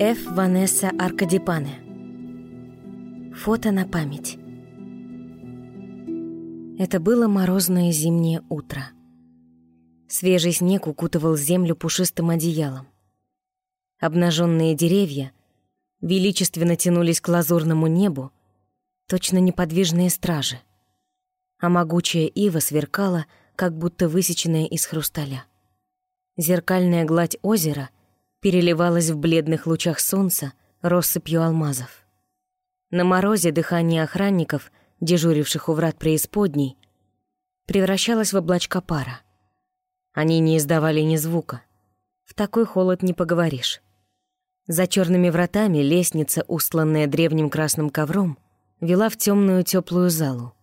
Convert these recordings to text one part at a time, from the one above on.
Ф. Ванесса Аркадипане. Фото на память. Это было морозное зимнее утро. Свежий снег укутывал землю пушистым одеялом. Обнаженные деревья величественно тянулись к лазурному небу, точно неподвижные стражи, а могучая ива сверкала, как будто высеченная из хрусталя. Зеркальная гладь озера переливалась в бледных лучах солнца россыпью алмазов. На морозе дыхание охранников, дежуривших у врат преисподней, превращалось в облачка пара. Они не издавали ни звука. В такой холод не поговоришь. За черными вратами лестница, устланная древним красным ковром, вела в темную теплую залу.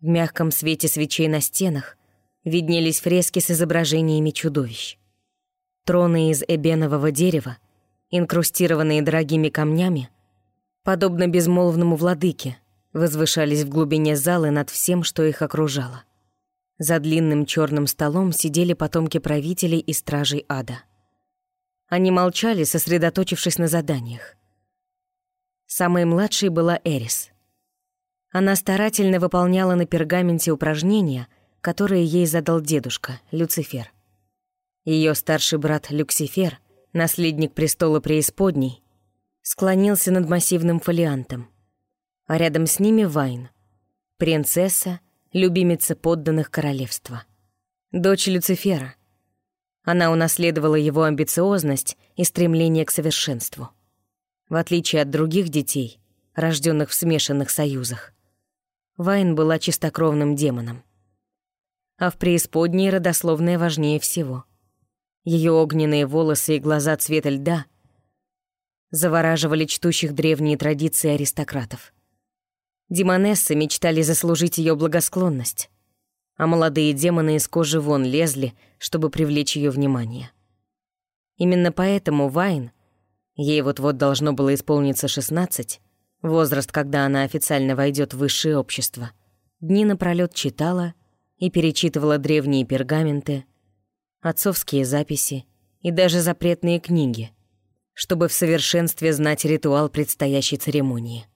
В мягком свете свечей на стенах виднелись фрески с изображениями чудовищ. Троны из эбенового дерева, инкрустированные дорогими камнями, подобно безмолвному владыке, возвышались в глубине залы над всем, что их окружало. За длинным черным столом сидели потомки правителей и стражей ада. Они молчали, сосредоточившись на заданиях. Самой младшей была Эрис. Она старательно выполняла на пергаменте упражнения, которые ей задал дедушка, Люцифер. Ее старший брат Люцифер, наследник престола преисподней, склонился над массивным фолиантом. А рядом с ними Вайн, принцесса, любимица подданных королевства. Дочь Люцифера — она унаследовала его амбициозность и стремление к совершенству. В отличие от других детей, рожденных в смешанных союзах, Вайн была чистокровным демоном. А в преисподней родословная важнее всего. Ее огненные волосы и глаза цвета льда завораживали чтущих древние традиции аристократов. Демонессы мечтали заслужить ее благосклонность, а молодые демоны из кожи вон лезли, чтобы привлечь ее внимание. Именно поэтому Вайн, ей вот-вот должно было исполниться 16, возраст, когда она официально войдет в высшее общество, дни напролёт читала и перечитывала древние пергаменты, отцовские записи и даже запретные книги, чтобы в совершенстве знать ритуал предстоящей церемонии.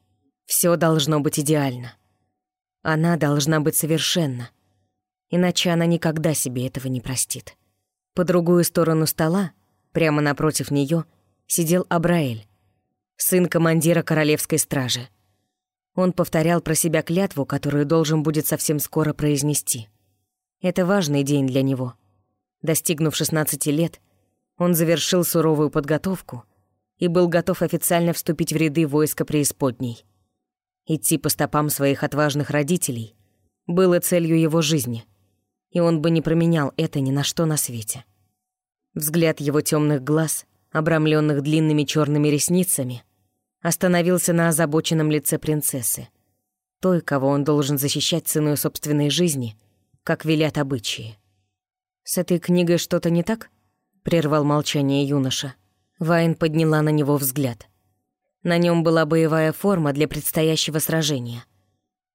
Все должно быть идеально. Она должна быть совершенна иначе она никогда себе этого не простит. По другую сторону стола, прямо напротив нее, сидел Абраэль, сын командира королевской стражи. Он повторял про себя клятву, которую должен будет совсем скоро произнести. Это важный день для него. Достигнув 16 лет, он завершил суровую подготовку и был готов официально вступить в ряды войска преисподней. Идти по стопам своих отважных родителей было целью его жизни — и он бы не променял это ни на что на свете. Взгляд его темных глаз, обрамленных длинными черными ресницами, остановился на озабоченном лице принцессы, той, кого он должен защищать ценой собственной жизни, как велят обычаи. «С этой книгой что-то не так?» — прервал молчание юноша. Вайн подняла на него взгляд. На нем была боевая форма для предстоящего сражения.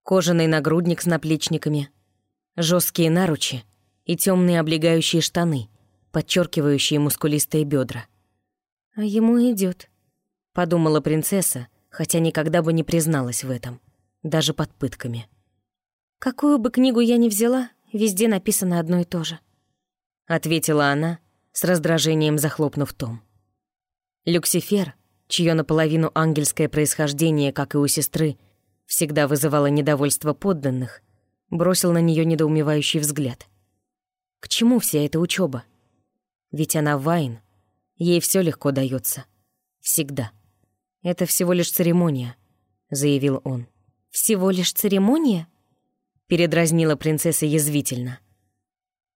Кожаный нагрудник с наплечниками — жесткие наручи и темные облегающие штаны, подчеркивающие мускулистые бедра. «А ему идет, подумала принцесса, хотя никогда бы не призналась в этом, даже под пытками. «Какую бы книгу я ни взяла, везде написано одно и то же», — ответила она, с раздражением захлопнув том. Люксифер, чье наполовину ангельское происхождение, как и у сестры, всегда вызывало недовольство подданных, бросил на нее недоумевающий взгляд. К чему вся эта учеба? Ведь она Вайн, ей все легко дается, Всегда. Это всего лишь церемония, заявил он. Всего лишь церемония? Передразнила принцесса язвительно.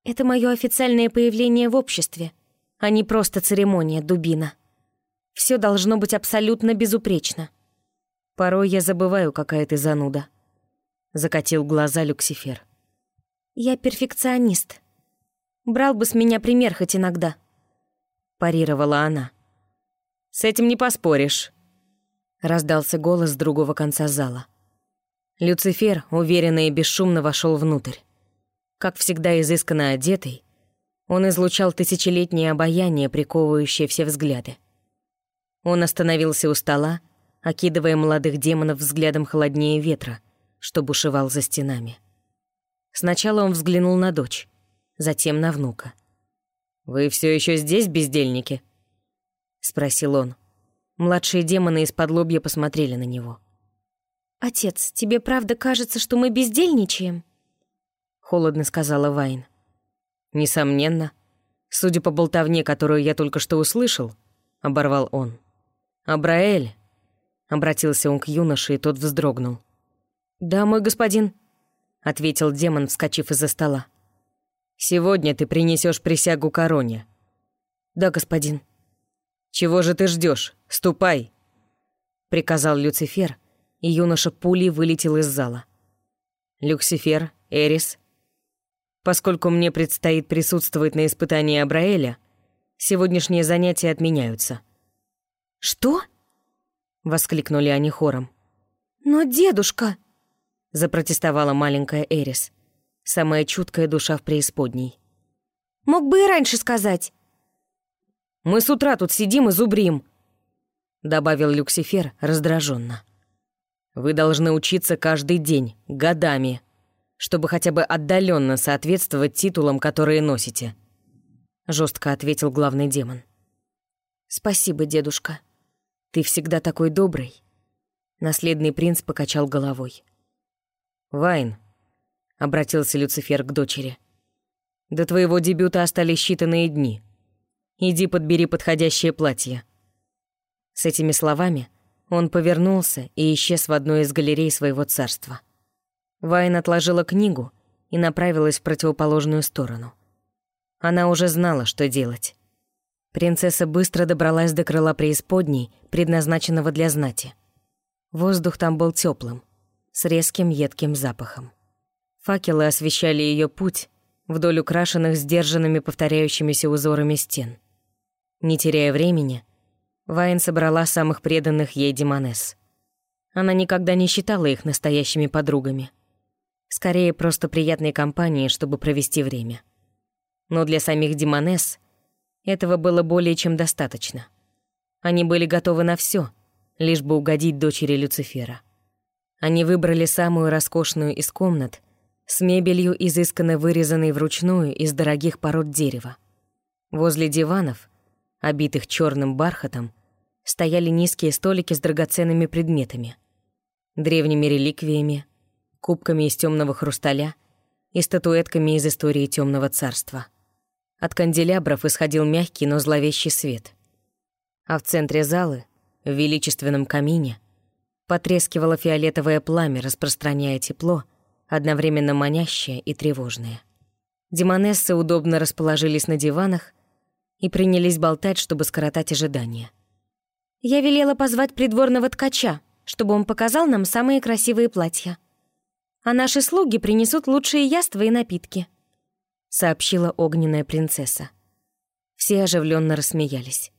Это мое официальное появление в обществе, а не просто церемония, дубина. Все должно быть абсолютно безупречно. Порой я забываю, какая ты зануда закатил глаза Люксифер. Я перфекционист. Брал бы с меня пример хоть иногда, парировала она. С этим не поспоришь, раздался голос с другого конца зала. Люцифер уверенно и бесшумно вошел внутрь. Как всегда изысканно одетый, он излучал тысячелетнее обаяние, приковывающее все взгляды. Он остановился у стола, окидывая молодых демонов взглядом холоднее ветра, что бушевал за стенами. Сначала он взглянул на дочь, затем на внука. «Вы все еще здесь, бездельники?» — спросил он. Младшие демоны из-под лобья посмотрели на него. «Отец, тебе правда кажется, что мы бездельничаем?» — холодно сказала Вайн. «Несомненно. Судя по болтовне, которую я только что услышал, — оборвал он. «Абраэль!» — обратился он к юноше, и тот вздрогнул. «Да, мой господин», — ответил демон, вскочив из-за стола. «Сегодня ты принесешь присягу короне». «Да, господин». «Чего же ты ждешь? Ступай!» — приказал Люцифер, и юноша пулей вылетел из зала. «Люцифер, Эрис, поскольку мне предстоит присутствовать на испытании Абраэля, сегодняшние занятия отменяются». «Что?» — воскликнули они хором. «Но дедушка...» — запротестовала маленькая Эрис, самая чуткая душа в преисподней. «Мог бы и раньше сказать». Мы с утра тут сидим и зубрим», — добавил Люксифер раздраженно. «Вы должны учиться каждый день, годами, чтобы хотя бы отдаленно соответствовать титулам, которые носите», — жестко ответил главный демон. «Спасибо, дедушка. Ты всегда такой добрый». Наследный принц покачал головой. «Вайн», — обратился Люцифер к дочери, — «до твоего дебюта остались считанные дни». Иди подбери подходящее платье». С этими словами он повернулся и исчез в одной из галерей своего царства. Вайн отложила книгу и направилась в противоположную сторону. Она уже знала, что делать. Принцесса быстро добралась до крыла преисподней, предназначенного для знати. Воздух там был теплым, с резким едким запахом. Факелы освещали ее путь вдоль украшенных сдержанными повторяющимися узорами стен. Не теряя времени, Вайн собрала самых преданных ей демонесс. Она никогда не считала их настоящими подругами. Скорее, просто приятной компанией, чтобы провести время. Но для самих демонесс этого было более чем достаточно. Они были готовы на все, лишь бы угодить дочери Люцифера. Они выбрали самую роскошную из комнат с мебелью, изысканно вырезанной вручную из дорогих пород дерева. Возле диванов — обитых черным бархатом, стояли низкие столики с драгоценными предметами, древними реликвиями, кубками из темного хрусталя и статуэтками из истории темного царства. От канделябров исходил мягкий, но зловещий свет. А в центре залы, в величественном камине, потрескивало фиолетовое пламя, распространяя тепло, одновременно манящее и тревожное. Демонессы удобно расположились на диванах и принялись болтать, чтобы скоротать ожидания. «Я велела позвать придворного ткача, чтобы он показал нам самые красивые платья. А наши слуги принесут лучшие яства и напитки», — сообщила огненная принцесса. Все оживленно рассмеялись.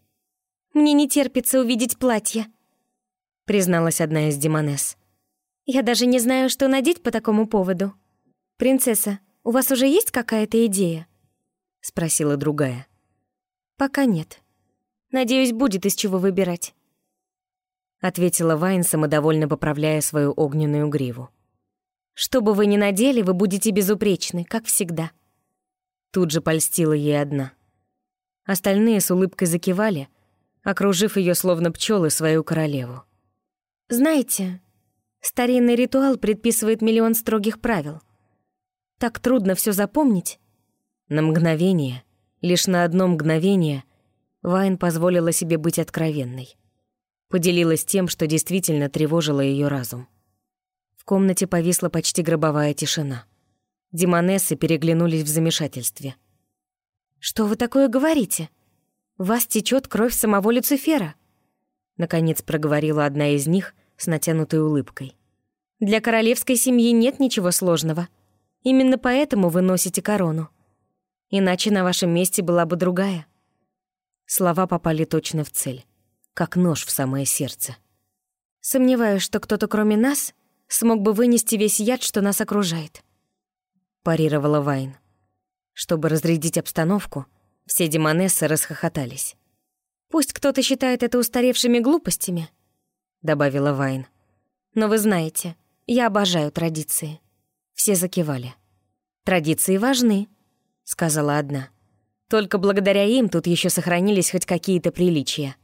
«Мне не терпится увидеть платье», — призналась одна из демонесс. «Я даже не знаю, что надеть по такому поводу. Принцесса, у вас уже есть какая-то идея?» — спросила другая. «Пока нет. Надеюсь, будет из чего выбирать», — ответила Вайн, самодовольно поправляя свою огненную гриву. «Что бы вы ни надели, вы будете безупречны, как всегда». Тут же польстила ей одна. Остальные с улыбкой закивали, окружив ее словно пчелы свою королеву. «Знаете, старинный ритуал предписывает миллион строгих правил. Так трудно все запомнить». На мгновение Лишь на одно мгновение Вайн позволила себе быть откровенной. Поделилась тем, что действительно тревожило ее разум. Комнате повисла почти гробовая тишина. Демонессы переглянулись в замешательстве. «Что вы такое говорите? вас течет кровь самого Люцифера!» Наконец проговорила одна из них с натянутой улыбкой. «Для королевской семьи нет ничего сложного. Именно поэтому вы носите корону. Иначе на вашем месте была бы другая». Слова попали точно в цель, как нож в самое сердце. «Сомневаюсь, что кто-то кроме нас смог бы вынести весь яд, что нас окружает», — парировала Вайн. Чтобы разрядить обстановку, все демонессы расхохотались. Пусть кто-то считает это устаревшими глупостями, добавила Вайн. Но вы знаете, я обожаю традиции. Все закивали. Традиции важны, сказала одна. Только благодаря им тут еще сохранились хоть какие-то приличия.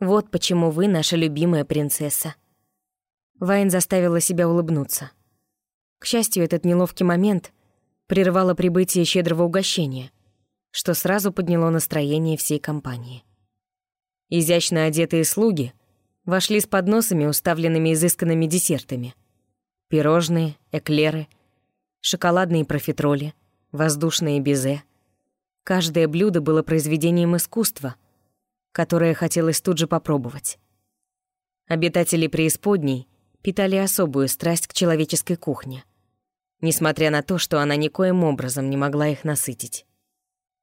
Вот почему вы наша любимая принцесса. Вайн заставила себя улыбнуться. К счастью, этот неловкий момент прервало прибытие щедрого угощения, что сразу подняло настроение всей компании. Изящно одетые слуги вошли с подносами, уставленными изысканными десертами. Пирожные, эклеры, шоколадные профитроли, воздушные безе. Каждое блюдо было произведением искусства, которое хотелось тут же попробовать. Обитатели преисподней питали особую страсть к человеческой кухне, несмотря на то, что она никоим образом не могла их насытить.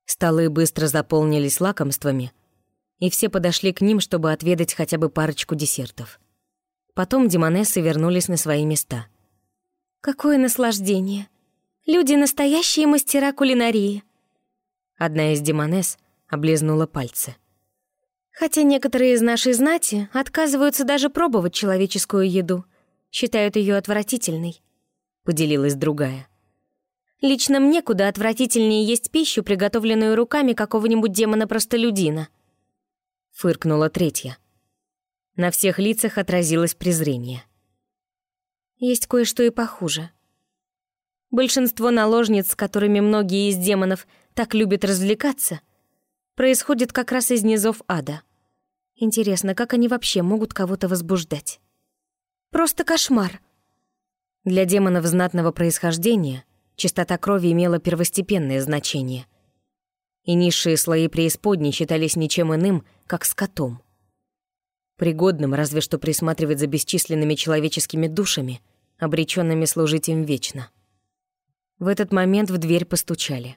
Столы быстро заполнились лакомствами, и все подошли к ним, чтобы отведать хотя бы парочку десертов. Потом демонессы вернулись на свои места. «Какое наслаждение! Люди — настоящие мастера кулинарии!» Одна из демонесс облизнула пальцы. Хотя некоторые из нашей знати отказываются даже пробовать человеческую еду считают ее отвратительной», — поделилась другая. «Лично мне куда отвратительнее есть пищу, приготовленную руками какого-нибудь демона-простолюдина», — фыркнула третья. На всех лицах отразилось презрение. «Есть кое-что и похуже. Большинство наложниц, с которыми многие из демонов так любят развлекаться, происходит как раз из низов ада. Интересно, как они вообще могут кого-то возбуждать?» Просто кошмар. Для демонов знатного происхождения чистота крови имела первостепенное значение. И низшие слои преисподней считались ничем иным, как скотом. Пригодным разве что присматривать за бесчисленными человеческими душами, обреченными служить им вечно. В этот момент в дверь постучали.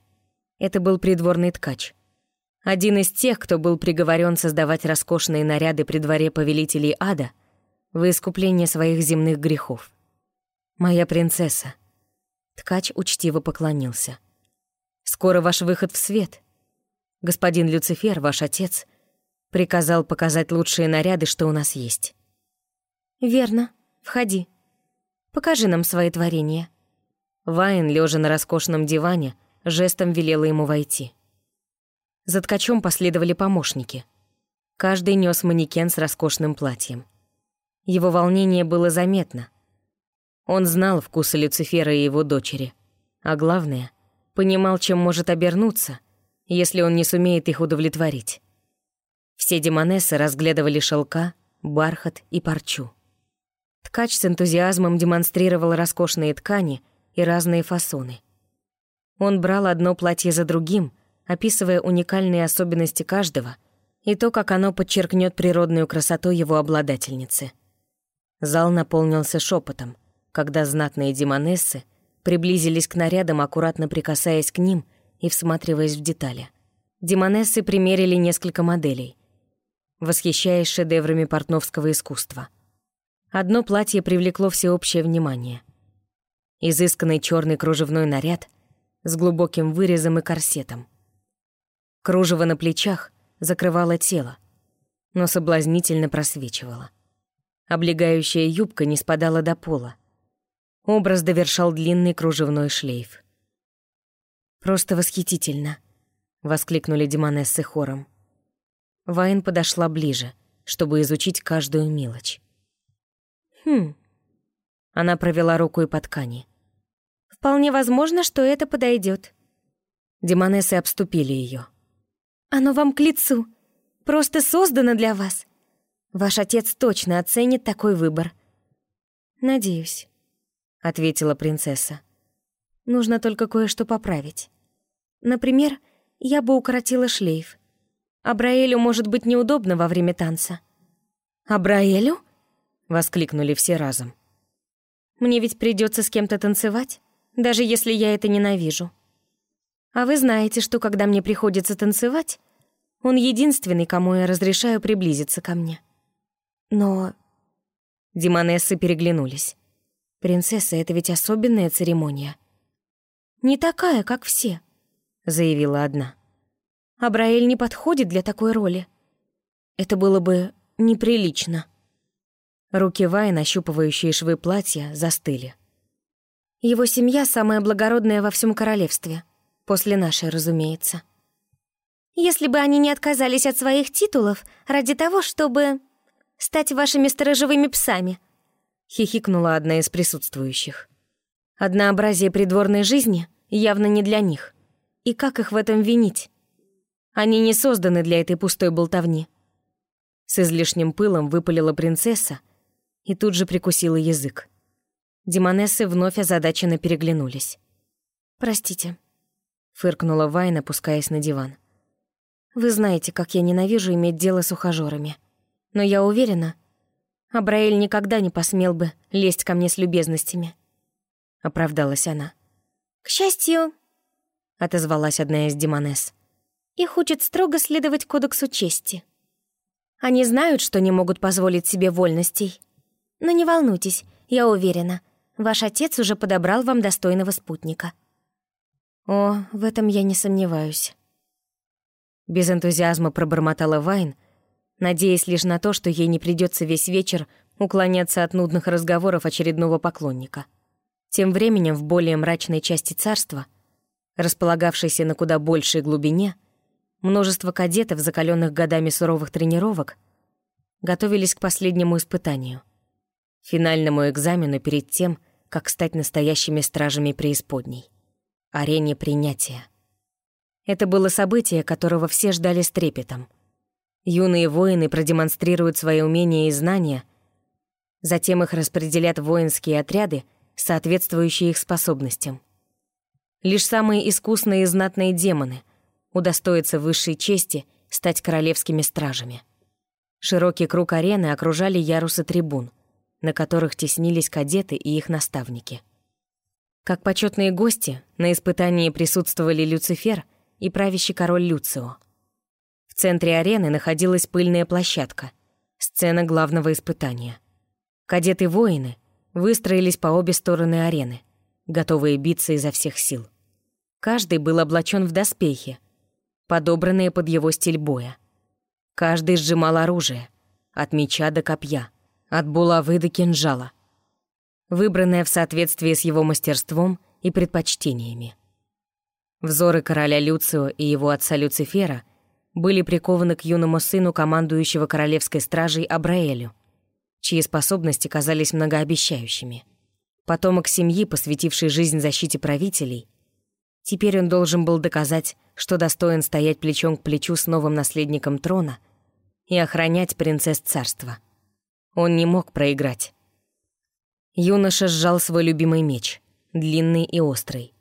Это был придворный ткач. Один из тех, кто был приговорен создавать роскошные наряды при дворе повелителей ада — в искупление своих земных грехов. Моя принцесса. Ткач учтиво поклонился. Скоро ваш выход в свет. Господин Люцифер, ваш отец, приказал показать лучшие наряды, что у нас есть. Верно. Входи. Покажи нам свои творения. Вайн, лежа на роскошном диване, жестом велела ему войти. За ткачом последовали помощники. Каждый нес манекен с роскошным платьем. Его волнение было заметно. Он знал вкусы Люцифера и его дочери. А главное, понимал, чем может обернуться, если он не сумеет их удовлетворить. Все демонессы разглядывали шелка, бархат и парчу. Ткач с энтузиазмом демонстрировал роскошные ткани и разные фасоны. Он брал одно платье за другим, описывая уникальные особенности каждого и то, как оно подчеркнет природную красоту его обладательницы — Зал наполнился шепотом, когда знатные демонессы приблизились к нарядам, аккуратно прикасаясь к ним и всматриваясь в детали. Демонессы примерили несколько моделей, восхищаясь шедеврами портновского искусства. Одно платье привлекло всеобщее внимание. Изысканный черный кружевной наряд с глубоким вырезом и корсетом. Кружево на плечах закрывало тело, но соблазнительно просвечивало. Облегающая юбка не спадала до пола. Образ довершал длинный кружевной шлейф. «Просто восхитительно!» — воскликнули демонессы хором. Вайн подошла ближе, чтобы изучить каждую мелочь. «Хм...» Она провела рукой по ткани. «Вполне возможно, что это подойдет. Демонессы обступили ее. «Оно вам к лицу. Просто создано для вас. Ваш отец точно оценит такой выбор. Надеюсь, ответила принцесса. Нужно только кое-что поправить. Например, я бы укоротила шлейф. Абраэлю может быть неудобно во время танца. Абраэлю? воскликнули все разом. Мне ведь придется с кем-то танцевать, даже если я это ненавижу. А вы знаете, что когда мне приходится танцевать, он единственный, кому я разрешаю приблизиться ко мне. Но... Демонессы переглянулись. «Принцесса, это ведь особенная церемония». «Не такая, как все», — заявила одна. «Абраэль не подходит для такой роли. Это было бы неприлично. Руки Вай, нащупывающие швы платья, застыли. Его семья самая благородная во всем королевстве. После нашей, разумеется. Если бы они не отказались от своих титулов ради того, чтобы стать вашими сторожевыми псами, хихикнула одна из присутствующих. Однообразие придворной жизни явно не для них. И как их в этом винить? Они не созданы для этой пустой болтовни. С излишним пылом выпалила принцесса и тут же прикусила язык. Демонессы вновь озадаченно переглянулись. «Простите», — фыркнула Вайн, опускаясь на диван. «Вы знаете, как я ненавижу иметь дело с ухажёрами. Но я уверена, Абраэль никогда не посмел бы лезть ко мне с любезностями», — оправдалась она. «К счастью», — отозвалась одна из демонесс, «их учат строго следовать кодексу чести. Они знают, что не могут позволить себе вольностей. Но не волнуйтесь, я уверена — Ваш отец уже подобрал вам достойного спутника». «О, в этом я не сомневаюсь». Без энтузиазма пробормотала Вайн, надеясь лишь на то, что ей не придется весь вечер уклоняться от нудных разговоров очередного поклонника. Тем временем в более мрачной части царства, располагавшейся на куда большей глубине, множество кадетов, закаленных годами суровых тренировок, готовились к последнему испытанию — финальному экзамену перед тем, как стать настоящими стражами преисподней. Арене принятия. Это было событие, которого все ждали с трепетом. Юные воины продемонстрируют свои умения и знания, затем их распределят воинские отряды, соответствующие их способностям. Лишь самые искусные и знатные демоны удостоятся высшей чести стать королевскими стражами. Широкий круг арены окружали ярусы трибун — на которых теснились кадеты и их наставники. Как почетные гости, на испытании присутствовали Люцифер и правящий король Люцио. В центре арены находилась пыльная площадка, сцена главного испытания. Кадеты-воины выстроились по обе стороны арены, готовые биться изо всех сил. Каждый был облачен в доспехи, подобранные под его стиль боя. Каждый сжимал оружие, от меча до копья — от булавы до кинжала, выбранная в соответствии с его мастерством и предпочтениями. Взоры короля Люцио и его отца Люцифера были прикованы к юному сыну командующего королевской стражей Абраэлю, чьи способности казались многообещающими. Потомок семьи, посвятивший жизнь защите правителей, теперь он должен был доказать, что достоин стоять плечом к плечу с новым наследником трона и охранять принцесс царства. Он не мог проиграть. Юноша сжал свой любимый меч, длинный и острый,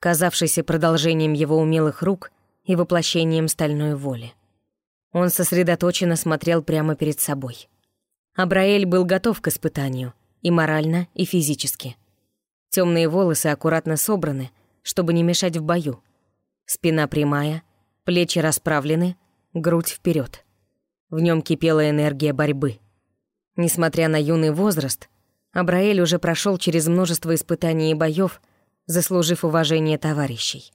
казавшийся продолжением его умелых рук и воплощением стальной воли. Он сосредоточенно смотрел прямо перед собой. Абраэль был готов к испытанию, и морально, и физически. Темные волосы аккуратно собраны, чтобы не мешать в бою. Спина прямая, плечи расправлены, грудь вперед. В нем кипела энергия борьбы. Несмотря на юный возраст, Абраэль уже прошел через множество испытаний и боев, заслужив уважение товарищей.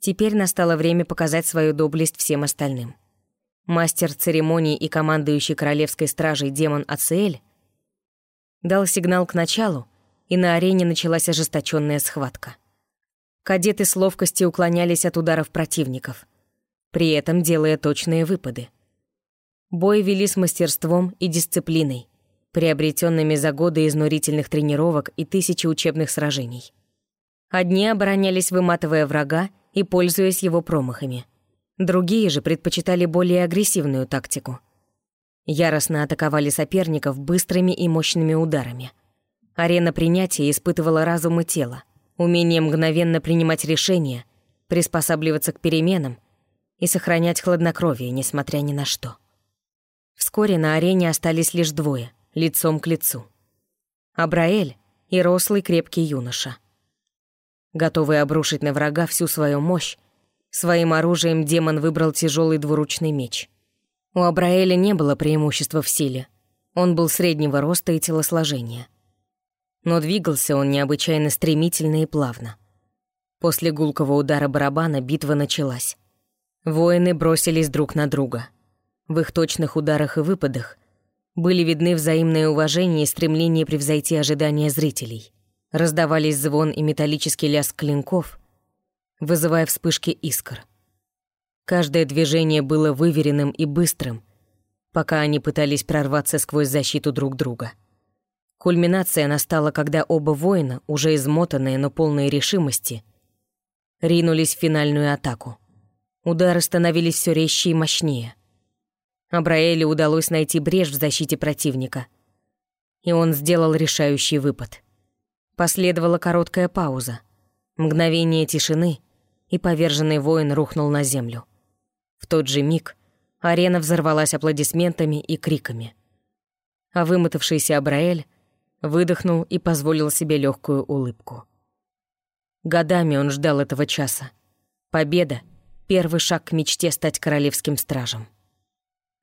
Теперь настало время показать свою доблесть всем остальным. Мастер церемоний и командующий королевской стражей демон Ациэль дал сигнал к началу, и на арене началась ожесточенная схватка. Кадеты с ловкостью уклонялись от ударов противников, при этом делая точные выпады. Бой вели с мастерством и дисциплиной, приобретенными за годы изнурительных тренировок и тысячи учебных сражений. Одни оборонялись, выматывая врага и пользуясь его промахами. Другие же предпочитали более агрессивную тактику. Яростно атаковали соперников быстрыми и мощными ударами. Арена принятия испытывала разум и тело, умение мгновенно принимать решения, приспосабливаться к переменам и сохранять хладнокровие, несмотря ни на что. Вскоре на арене остались лишь двое, лицом к лицу. Абраэль и рослый крепкий юноша. Готовый обрушить на врага всю свою мощь, своим оружием демон выбрал тяжелый двуручный меч. У Абраэля не было преимущества в силе. Он был среднего роста и телосложения. Но двигался он необычайно стремительно и плавно. После гулкого удара барабана битва началась. Воины бросились друг на друга — В их точных ударах и выпадах были видны взаимное уважение и стремление превзойти ожидания зрителей. Раздавались звон и металлический лязг клинков, вызывая вспышки искр. Каждое движение было выверенным и быстрым, пока они пытались прорваться сквозь защиту друг друга. Кульминация настала, когда оба воина, уже измотанные, но полные решимости, ринулись в финальную атаку. Удары становились все резче и мощнее. Абраэле удалось найти брешь в защите противника, и он сделал решающий выпад. Последовала короткая пауза, мгновение тишины, и поверженный воин рухнул на землю. В тот же миг арена взорвалась аплодисментами и криками. А вымотавшийся Абраэль выдохнул и позволил себе легкую улыбку. Годами он ждал этого часа. Победа — первый шаг к мечте стать королевским стражем.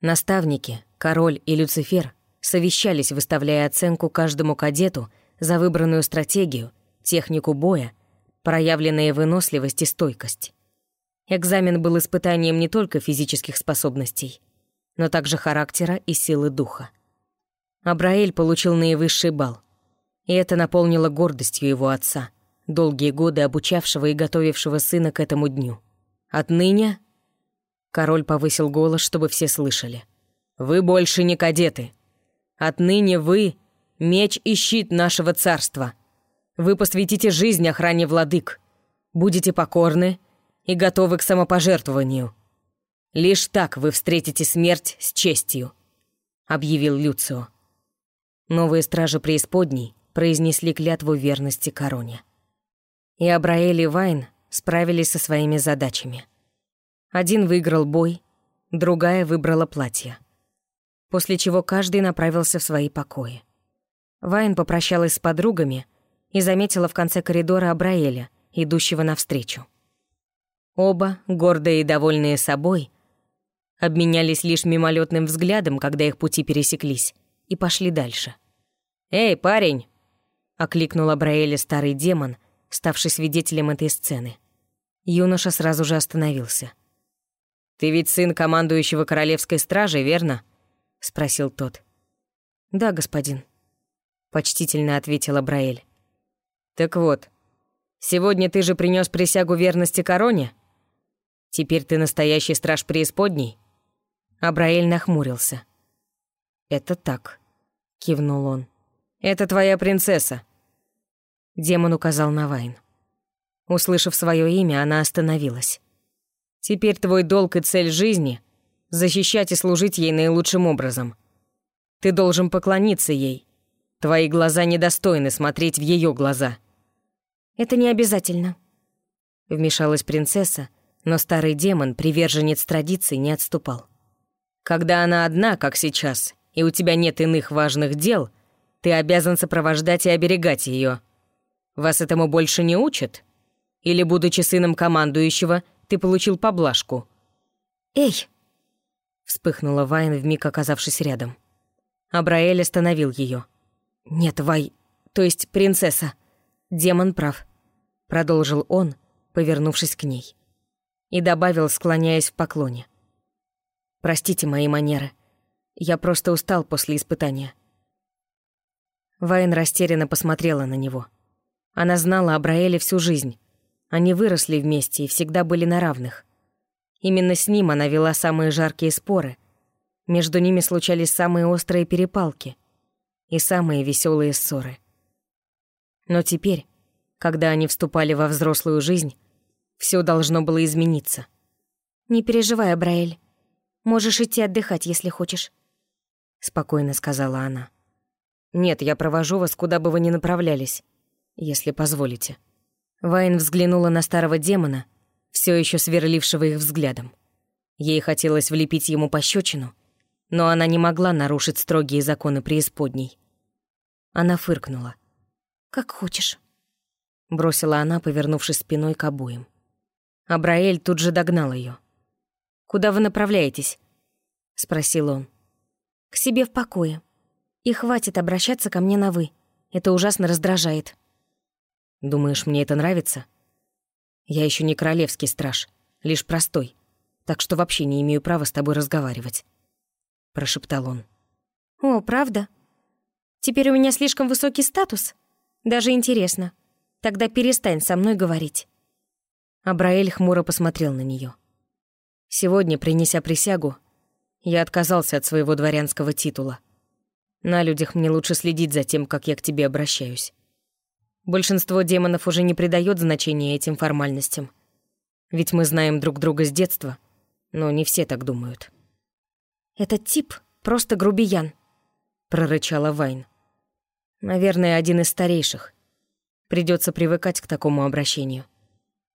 Наставники, король и Люцифер совещались, выставляя оценку каждому кадету за выбранную стратегию, технику боя, проявленные выносливость и стойкость. Экзамен был испытанием не только физических способностей, но также характера и силы духа. Абраэль получил наивысший балл, и это наполнило гордостью его отца, долгие годы обучавшего и готовившего сына к этому дню. Отныне... Король повысил голос, чтобы все слышали. «Вы больше не кадеты. Отныне вы — меч и щит нашего царства. Вы посвятите жизнь охране владык. Будете покорны и готовы к самопожертвованию. Лишь так вы встретите смерть с честью», — объявил Люцио. Новые стражи преисподней произнесли клятву верности короне. И Абраэль и Вайн справились со своими задачами. Один выиграл бой, другая выбрала платье. После чего каждый направился в свои покои. Вайн попрощалась с подругами и заметила в конце коридора Абраэля, идущего навстречу. Оба, гордые и довольные собой, обменялись лишь мимолетным взглядом, когда их пути пересеклись, и пошли дальше. «Эй, парень!» — окликнул Абраэля старый демон, ставший свидетелем этой сцены. Юноша сразу же остановился. «Ты ведь сын командующего королевской стражей, верно?» — спросил тот. «Да, господин», — почтительно ответил Абраэль. «Так вот, сегодня ты же принес присягу верности короне?» Теперь ты настоящий страж преисподней?» Абраэль нахмурился. «Это так», — кивнул он. «Это твоя принцесса». Демон указал на Вайн. Услышав свое имя, она остановилась. «Теперь твой долг и цель жизни — защищать и служить ей наилучшим образом. Ты должен поклониться ей. Твои глаза недостойны смотреть в ее глаза». «Это не обязательно», — вмешалась принцесса, но старый демон, приверженец традиций, не отступал. «Когда она одна, как сейчас, и у тебя нет иных важных дел, ты обязан сопровождать и оберегать ее. Вас этому больше не учат? Или, будучи сыном командующего, ты получил поблажку?» «Эй!» — вспыхнула Вайн, вмиг оказавшись рядом. Абраэль остановил ее. «Нет, Вай, то есть принцесса. Демон прав», — продолжил он, повернувшись к ней и добавил, склоняясь в поклоне. «Простите мои манеры. Я просто устал после испытания». Вайн растерянно посмотрела на него. Она знала о Браэле всю жизнь. Они выросли вместе и всегда были на равных. Именно с ним она вела самые жаркие споры. Между ними случались самые острые перепалки и самые веселые ссоры. Но теперь, когда они вступали во взрослую жизнь, все должно было измениться. «Не переживай, Абраэль. Можешь идти отдыхать, если хочешь», — спокойно сказала она. «Нет, я провожу вас, куда бы вы ни направлялись, если позволите». Вайн взглянула на старого демона, все еще сверлившего их взглядом. Ей хотелось влепить ему пощечину, но она не могла нарушить строгие законы преисподней. Она фыркнула. «Как хочешь», — бросила она, повернувшись спиной к обоим. Абраэль тут же догнал ее. «Куда вы направляетесь?» — спросил он. «К себе в покое. И хватит обращаться ко мне на «вы». Это ужасно раздражает». «Думаешь, мне это нравится?» «Я еще не королевский страж, лишь простой, так что вообще не имею права с тобой разговаривать». Прошептал он. «О, правда? Теперь у меня слишком высокий статус? Даже интересно. Тогда перестань со мной говорить». Абраэль хмуро посмотрел на нее. «Сегодня, принеся присягу, я отказался от своего дворянского титула. На людях мне лучше следить за тем, как я к тебе обращаюсь. Большинство демонов уже не придает значения этим формальностям. Ведь мы знаем друг друга с детства, но не все так думают. «Этот тип просто грубиян», — прорычала Вайн. «Наверное, один из старейших. Придется привыкать к такому обращению».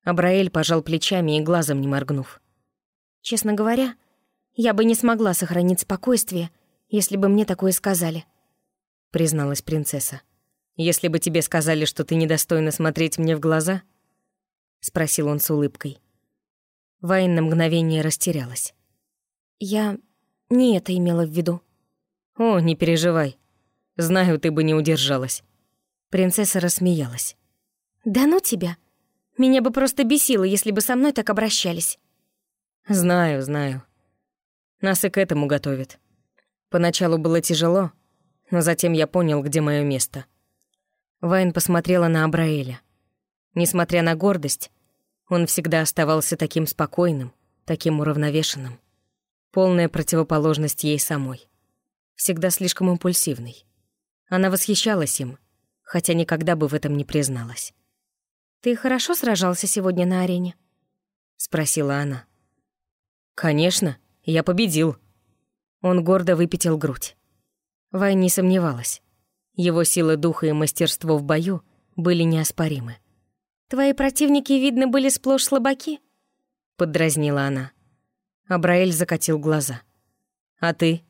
Абраэль пожал плечами и глазом не моргнув. «Честно говоря, я бы не смогла сохранить спокойствие, если бы мне такое сказали», — призналась принцесса. «Если бы тебе сказали, что ты недостойна смотреть мне в глаза?» — спросил он с улыбкой. Вайн на мгновение растерялась. «Я не это имела в виду». «О, не переживай. Знаю, ты бы не удержалась». Принцесса рассмеялась. «Да ну тебя. Меня бы просто бесило, если бы со мной так обращались». «Знаю, знаю. Нас и к этому готовят. Поначалу было тяжело, но затем я понял, где мое место». Вайн посмотрела на Абраэля. Несмотря на гордость, он всегда оставался таким спокойным, таким уравновешенным. Полная противоположность ей самой. Всегда слишком импульсивный. Она восхищалась им, хотя никогда бы в этом не призналась. «Ты хорошо сражался сегодня на арене?» — спросила она. «Конечно, я победил». Он гордо выпятил грудь. Вай не сомневалась. Его сила духа и мастерство в бою были неоспоримы. «Твои противники, видно, были сплошь слабаки?» — поддразнила она. Абраэль закатил глаза. «А ты?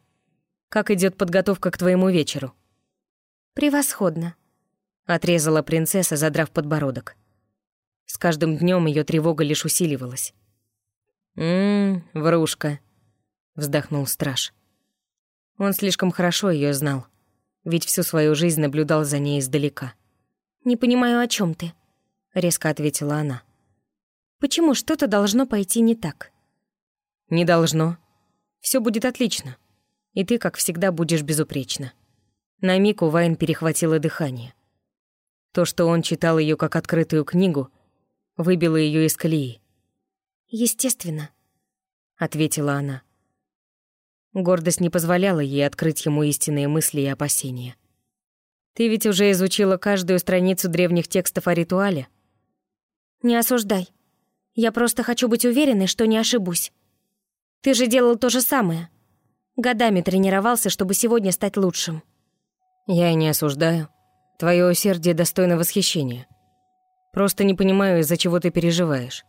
Как идет подготовка к твоему вечеру?» «Превосходно», — отрезала принцесса, задрав подбородок. С каждым днем ее тревога лишь усиливалась. «Ммм, врушка», — вздохнул страж. Он слишком хорошо ее знал, ведь всю свою жизнь наблюдал за ней издалека. «Не понимаю, о чем ты», — резко ответила она. «Почему что-то должно пойти не так?» «Не должно. Все будет отлично. И ты, как всегда, будешь безупречна». На миг у Вайн перехватило дыхание. То, что он читал ее как открытую книгу — выбила ее из колеи. «Естественно», — ответила она. Гордость не позволяла ей открыть ему истинные мысли и опасения. «Ты ведь уже изучила каждую страницу древних текстов о ритуале?» «Не осуждай. Я просто хочу быть уверенной, что не ошибусь. Ты же делал то же самое. Годами тренировался, чтобы сегодня стать лучшим». «Я и не осуждаю. Твое усердие достойно восхищения. Просто не понимаю, из-за чего ты переживаешь.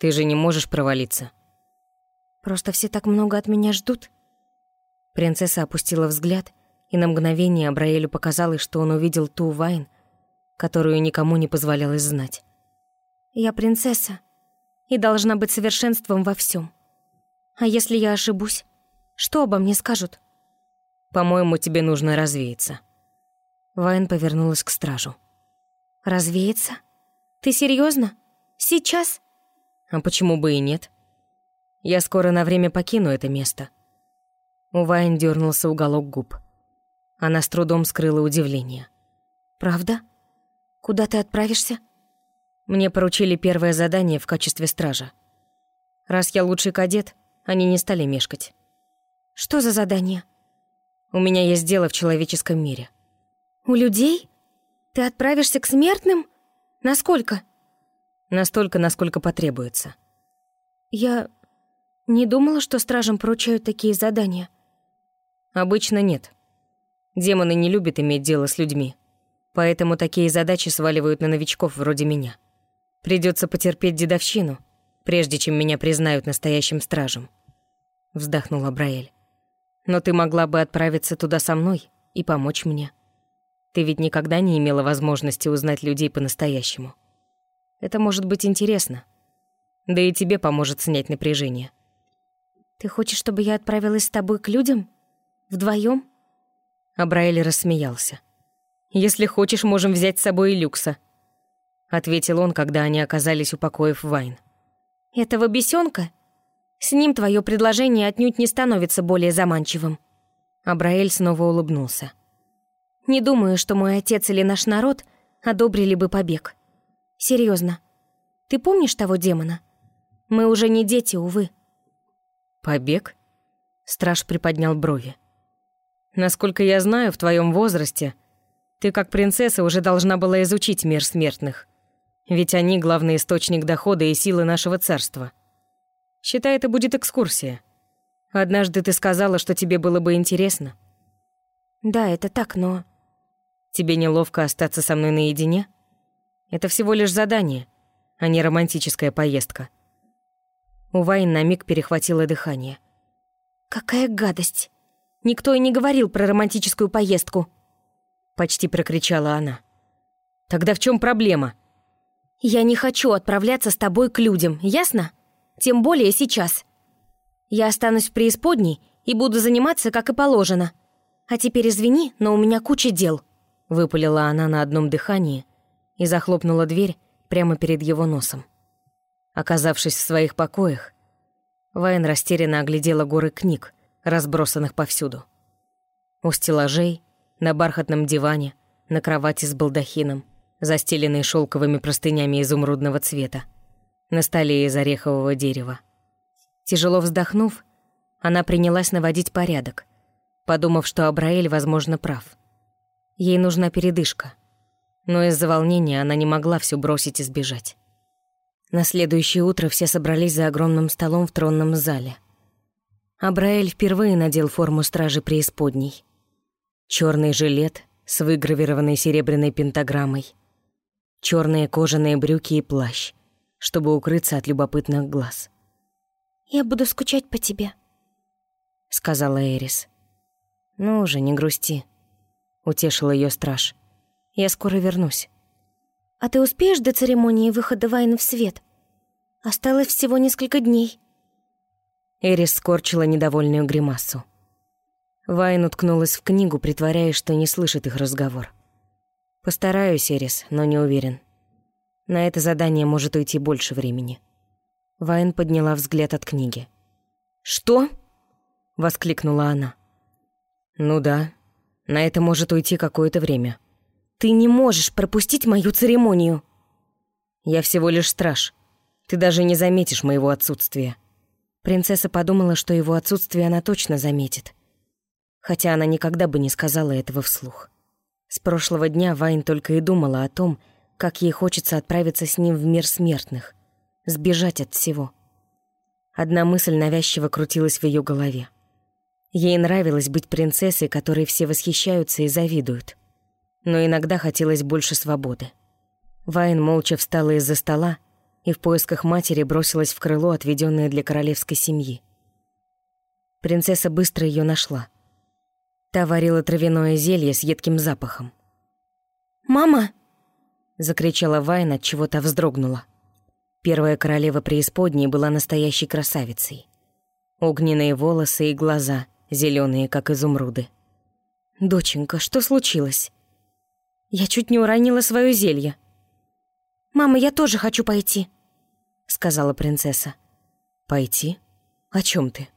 Ты же не можешь провалиться. Просто все так много от меня ждут. Принцесса опустила взгляд, и на мгновение Абраэлю показалось, что он увидел ту Вайн, которую никому не позволялось знать. Я принцесса и должна быть совершенством во всем. А если я ошибусь, что обо мне скажут? По-моему, тебе нужно развеяться. Вайн повернулась к стражу. Развеяться? Ты серьезно? Сейчас? А почему бы и нет? Я скоро на время покину это место. У Вайн дернулся уголок губ. Она с трудом скрыла удивление. Правда? Куда ты отправишься? Мне поручили первое задание в качестве стража. Раз я лучший кадет, они не стали мешкать. Что за задание? У меня есть дело в человеческом мире. У людей? Ты отправишься к смертным? Насколько? Настолько, насколько потребуется. Я не думала, что стражам поручают такие задания. Обычно нет. Демоны не любят иметь дело с людьми. Поэтому такие задачи сваливают на новичков вроде меня. Придется потерпеть дедовщину, прежде чем меня признают настоящим стражем. Вздохнула Браэль. Но ты могла бы отправиться туда со мной и помочь мне. Ты ведь никогда не имела возможности узнать людей по-настоящему. Это может быть интересно. Да и тебе поможет снять напряжение. Ты хочешь, чтобы я отправилась с тобой к людям? Вдвоем? Абраэль рассмеялся. «Если хочешь, можем взять с собой и Люкса», — ответил он, когда они оказались у покоев Вайн. «Этого бесенка? С ним твое предложение отнюдь не становится более заманчивым». Абраэль снова улыбнулся. «Не думаю, что мой отец или наш народ одобрили бы побег. Серьезно. Ты помнишь того демона? Мы уже не дети, увы». «Побег?» Страж приподнял брови. «Насколько я знаю, в твоем возрасте ты, как принцесса, уже должна была изучить мир смертных. Ведь они — главный источник дохода и силы нашего царства. Считай, это будет экскурсия. Однажды ты сказала, что тебе было бы интересно». «Да, это так, но...» «Тебе неловко остаться со мной наедине? Это всего лишь задание, а не романтическая поездка». У Вайн на миг перехватило дыхание. «Какая гадость! Никто и не говорил про романтическую поездку!» Почти прокричала она. «Тогда в чем проблема?» «Я не хочу отправляться с тобой к людям, ясно? Тем более сейчас. Я останусь в преисподней и буду заниматься, как и положено. А теперь извини, но у меня куча дел», — выпалила она на одном дыхании и захлопнула дверь прямо перед его носом. Оказавшись в своих покоях, Вайн растерянно оглядела горы книг, разбросанных повсюду. У стеллажей, на бархатном диване, на кровати с балдахином, застеленной шелковыми простынями изумрудного цвета, на столе из орехового дерева. Тяжело вздохнув, она принялась наводить порядок, подумав, что Абраэль, возможно, прав. Ей нужна передышка, но из-за волнения она не могла все бросить и сбежать. На следующее утро все собрались за огромным столом в тронном зале. Абраэль впервые надел форму стражи преисподней. Черный жилет с выгравированной серебряной пентаграммой, черные кожаные брюки и плащ, чтобы укрыться от любопытных глаз. «Я буду скучать по тебе», — сказала Эрис. «Ну уже, не грусти», — утешил ее страж. «Я скоро вернусь». «А ты успеешь до церемонии выхода Вайны в свет? Осталось всего несколько дней». Эрис скорчила недовольную гримасу. Вайн уткнулась в книгу, притворяясь, что не слышит их разговор. «Постараюсь, Эрис, но не уверен. На это задание может уйти больше времени». Вайн подняла взгляд от книги. «Что?» — воскликнула она. «Ну да, на это может уйти какое-то время». Ты не можешь пропустить мою церемонию. Я всего лишь страж. Ты даже не заметишь моего отсутствия. Принцесса подумала, что его отсутствие она точно заметит. Хотя она никогда бы не сказала этого вслух. С прошлого дня Вайн только и думала о том, как ей хочется отправиться с ним в мир смертных, сбежать от всего. Одна мысль навязчиво крутилась в ее голове. Ей нравилось быть принцессой, которой все восхищаются и завидуют но иногда хотелось больше свободы. Вайн молча встала из-за стола и в поисках матери бросилась в крыло, отведенное для королевской семьи. Принцесса быстро ее нашла. Та варила травяное зелье с едким запахом. «Мама!» — закричала Вайн, от чего то вздрогнула. Первая королева преисподней была настоящей красавицей. Огненные волосы и глаза, зеленые, как изумруды. «Доченька, что случилось?» Я чуть не уронила свое зелье. «Мама, я тоже хочу пойти», — сказала принцесса. «Пойти? О чем ты?»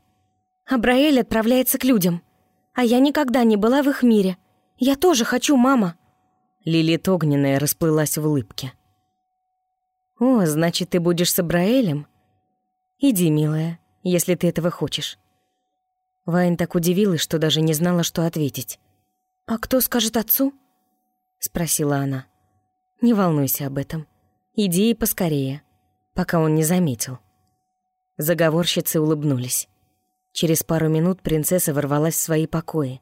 «Абраэль отправляется к людям, а я никогда не была в их мире. Я тоже хочу, мама». Лилит огненная расплылась в улыбке. «О, значит, ты будешь с Абраэлем? Иди, милая, если ты этого хочешь». Вайн так удивилась, что даже не знала, что ответить. «А кто скажет отцу?» — спросила она. «Не волнуйся об этом. Иди и поскорее, пока он не заметил». Заговорщицы улыбнулись. Через пару минут принцесса ворвалась в свои покои,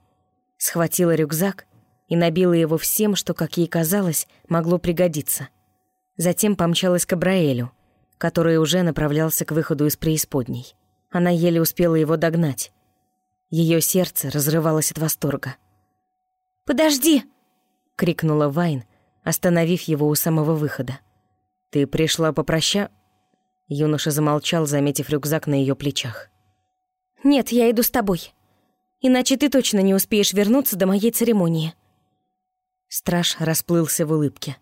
схватила рюкзак и набила его всем, что, как ей казалось, могло пригодиться. Затем помчалась к Абраэлю, который уже направлялся к выходу из преисподней. Она еле успела его догнать. Ее сердце разрывалось от восторга. «Подожди!» — крикнула Вайн, остановив его у самого выхода. «Ты пришла попроща...» Юноша замолчал, заметив рюкзак на ее плечах. «Нет, я иду с тобой. Иначе ты точно не успеешь вернуться до моей церемонии». Страж расплылся в улыбке.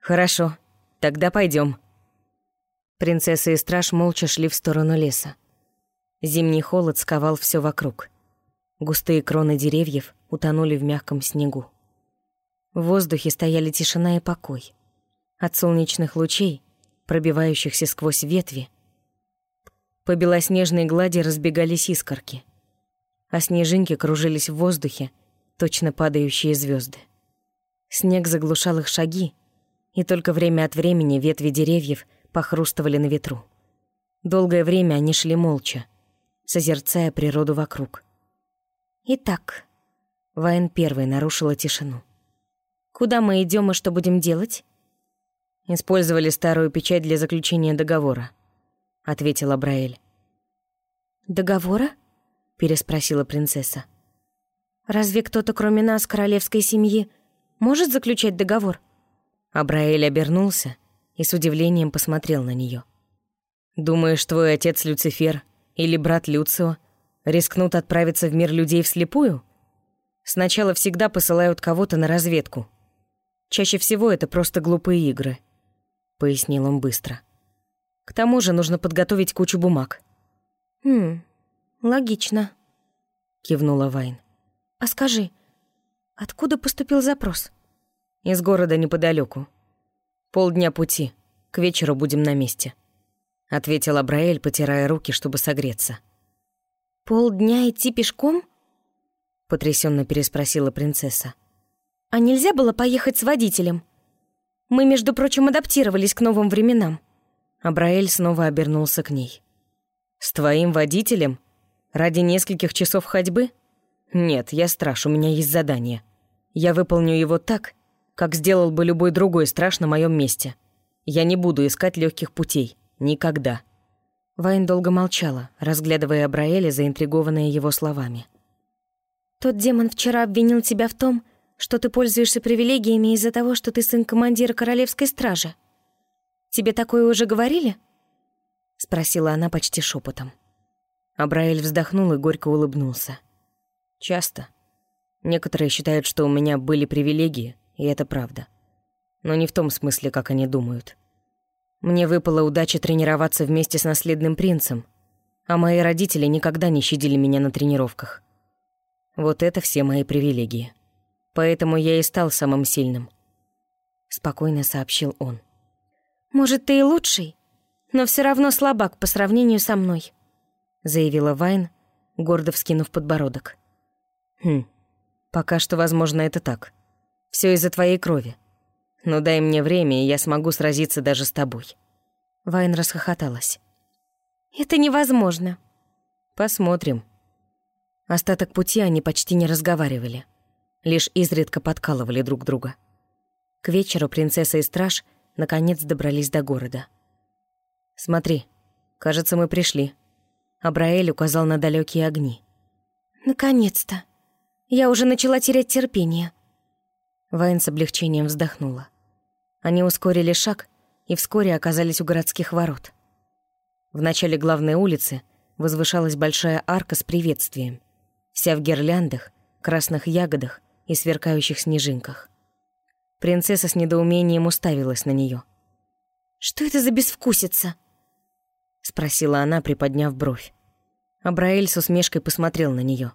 «Хорошо, тогда пойдем. Принцесса и страж молча шли в сторону леса. Зимний холод сковал все вокруг. Густые кроны деревьев утонули в мягком снегу. В воздухе стояли тишина и покой. От солнечных лучей, пробивающихся сквозь ветви, по белоснежной глади разбегались искорки, а снежинки кружились в воздухе, точно падающие звезды. Снег заглушал их шаги, и только время от времени ветви деревьев похрустывали на ветру. Долгое время они шли молча, созерцая природу вокруг. «Итак», — Вайн первой нарушила тишину. «Куда мы идем и что будем делать?» «Использовали старую печать для заключения договора», — ответила Браэль. «Договора?» — переспросила принцесса. «Разве кто-то, кроме нас, королевской семьи, может заключать договор?» Абраэль обернулся и с удивлением посмотрел на нее. «Думаешь, твой отец Люцифер или брат Люцио рискнут отправиться в мир людей вслепую? Сначала всегда посылают кого-то на разведку. Чаще всего это просто глупые игры», — пояснил он быстро. «К тому же нужно подготовить кучу бумаг». «Хм, логично», — кивнула Вайн. «А скажи, откуда поступил запрос?» Из города неподалеку. Полдня пути. К вечеру будем на месте. Ответила Браэль, потирая руки, чтобы согреться. Полдня идти пешком? Потрясенно переспросила принцесса. А нельзя было поехать с водителем? Мы, между прочим, адаптировались к новым временам. Абраэль снова обернулся к ней. «С твоим водителем? Ради нескольких часов ходьбы? Нет, я страж, у меня есть задание. Я выполню его так, как сделал бы любой другой страж на моем месте. Я не буду искать легких путей. Никогда». Вайн долго молчала, разглядывая Абраэля, заинтригованная его словами. «Тот демон вчера обвинил тебя в том, что ты пользуешься привилегиями из-за того, что ты сын командира королевской стражи. Тебе такое уже говорили?» Спросила она почти шепотом. Абраэль вздохнул и горько улыбнулся. «Часто. Некоторые считают, что у меня были привилегии, и это правда. Но не в том смысле, как они думают. Мне выпала удача тренироваться вместе с наследным принцем, а мои родители никогда не щадили меня на тренировках. Вот это все мои привилегии. Поэтому я и стал самым сильным. Спокойно сообщил он. «Может, ты и лучший, но все равно слабак по сравнению со мной», заявила Вайн, гордо вскинув подбородок. «Хм, пока что, возможно, это так. Все из-за твоей крови. Но дай мне время, и я смогу сразиться даже с тобой». Вайн расхохоталась. «Это невозможно». «Посмотрим». Остаток пути они почти не разговаривали. Лишь изредка подкалывали друг друга. К вечеру принцесса и страж наконец добрались до города. «Смотри, кажется, мы пришли». Абраэль указал на далекие огни. «Наконец-то! Я уже начала терять терпение». Вайн с облегчением вздохнула. Они ускорили шаг и вскоре оказались у городских ворот. В начале главной улицы возвышалась большая арка с приветствием, вся в гирляндах, красных ягодах и сверкающих снежинках. Принцесса с недоумением уставилась на нее. «Что это за безвкусица?» — спросила она, приподняв бровь. Абраэль с усмешкой посмотрел на нее.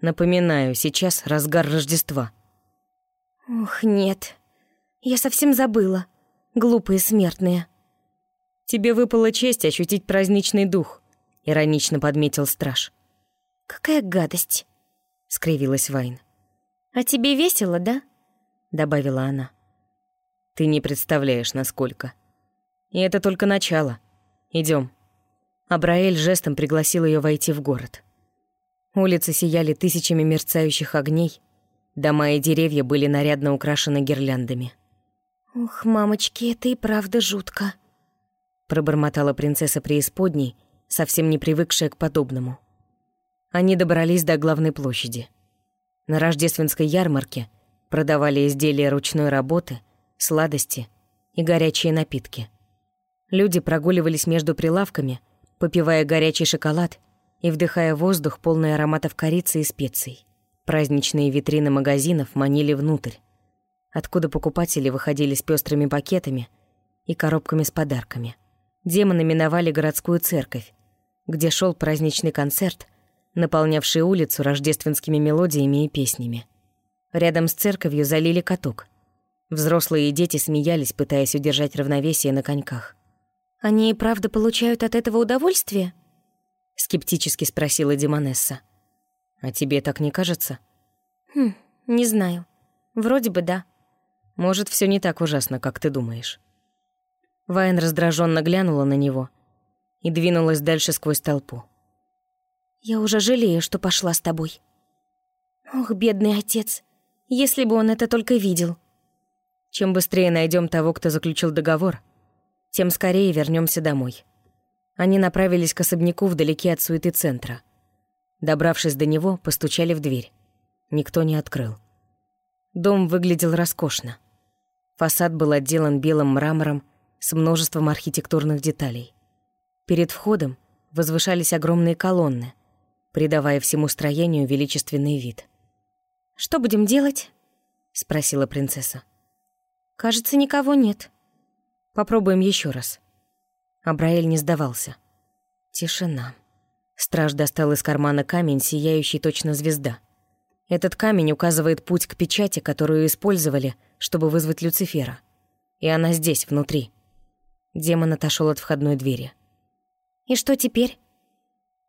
«Напоминаю, сейчас разгар Рождества». «Ух, нет. Я совсем забыла. Глупые смертные». «Тебе выпала честь ощутить праздничный дух», — иронично подметил страж. «Какая гадость», — скривилась Вайн. «А тебе весело, да?» — добавила она. «Ты не представляешь, насколько. И это только начало. Идем. Абраэль жестом пригласил ее войти в город. Улицы сияли тысячами мерцающих огней, Дома и деревья были нарядно украшены гирляндами. «Ух, мамочки, это и правда жутко», — пробормотала принцесса преисподней, совсем не привыкшая к подобному. Они добрались до главной площади. На рождественской ярмарке продавали изделия ручной работы, сладости и горячие напитки. Люди прогуливались между прилавками, попивая горячий шоколад и вдыхая воздух, полный ароматов корицы и специй. Праздничные витрины магазинов манили внутрь, откуда покупатели выходили с пестрыми пакетами и коробками с подарками. Демоны миновали городскую церковь, где шел праздничный концерт, наполнявший улицу рождественскими мелодиями и песнями. Рядом с церковью залили каток. Взрослые и дети смеялись, пытаясь удержать равновесие на коньках. «Они и правда получают от этого удовольствие?» — скептически спросила Димонесса. «А тебе так не кажется?» «Хм, не знаю. Вроде бы да». «Может, все не так ужасно, как ты думаешь». Вайн раздраженно глянула на него и двинулась дальше сквозь толпу. «Я уже жалею, что пошла с тобой. Ох, бедный отец, если бы он это только видел». Чем быстрее найдем того, кто заключил договор, тем скорее вернемся домой. Они направились к особняку вдалеке от суеты центра. Добравшись до него, постучали в дверь. Никто не открыл. Дом выглядел роскошно. Фасад был отделан белым мрамором с множеством архитектурных деталей. Перед входом возвышались огромные колонны, придавая всему строению величественный вид. «Что будем делать?» — спросила принцесса. «Кажется, никого нет». «Попробуем еще раз». Абраэль не сдавался. Тишина. Страж достал из кармана камень, сияющий точно звезда. Этот камень указывает путь к печати, которую использовали, чтобы вызвать Люцифера. И она здесь, внутри. Демон отошел от входной двери. «И что теперь?»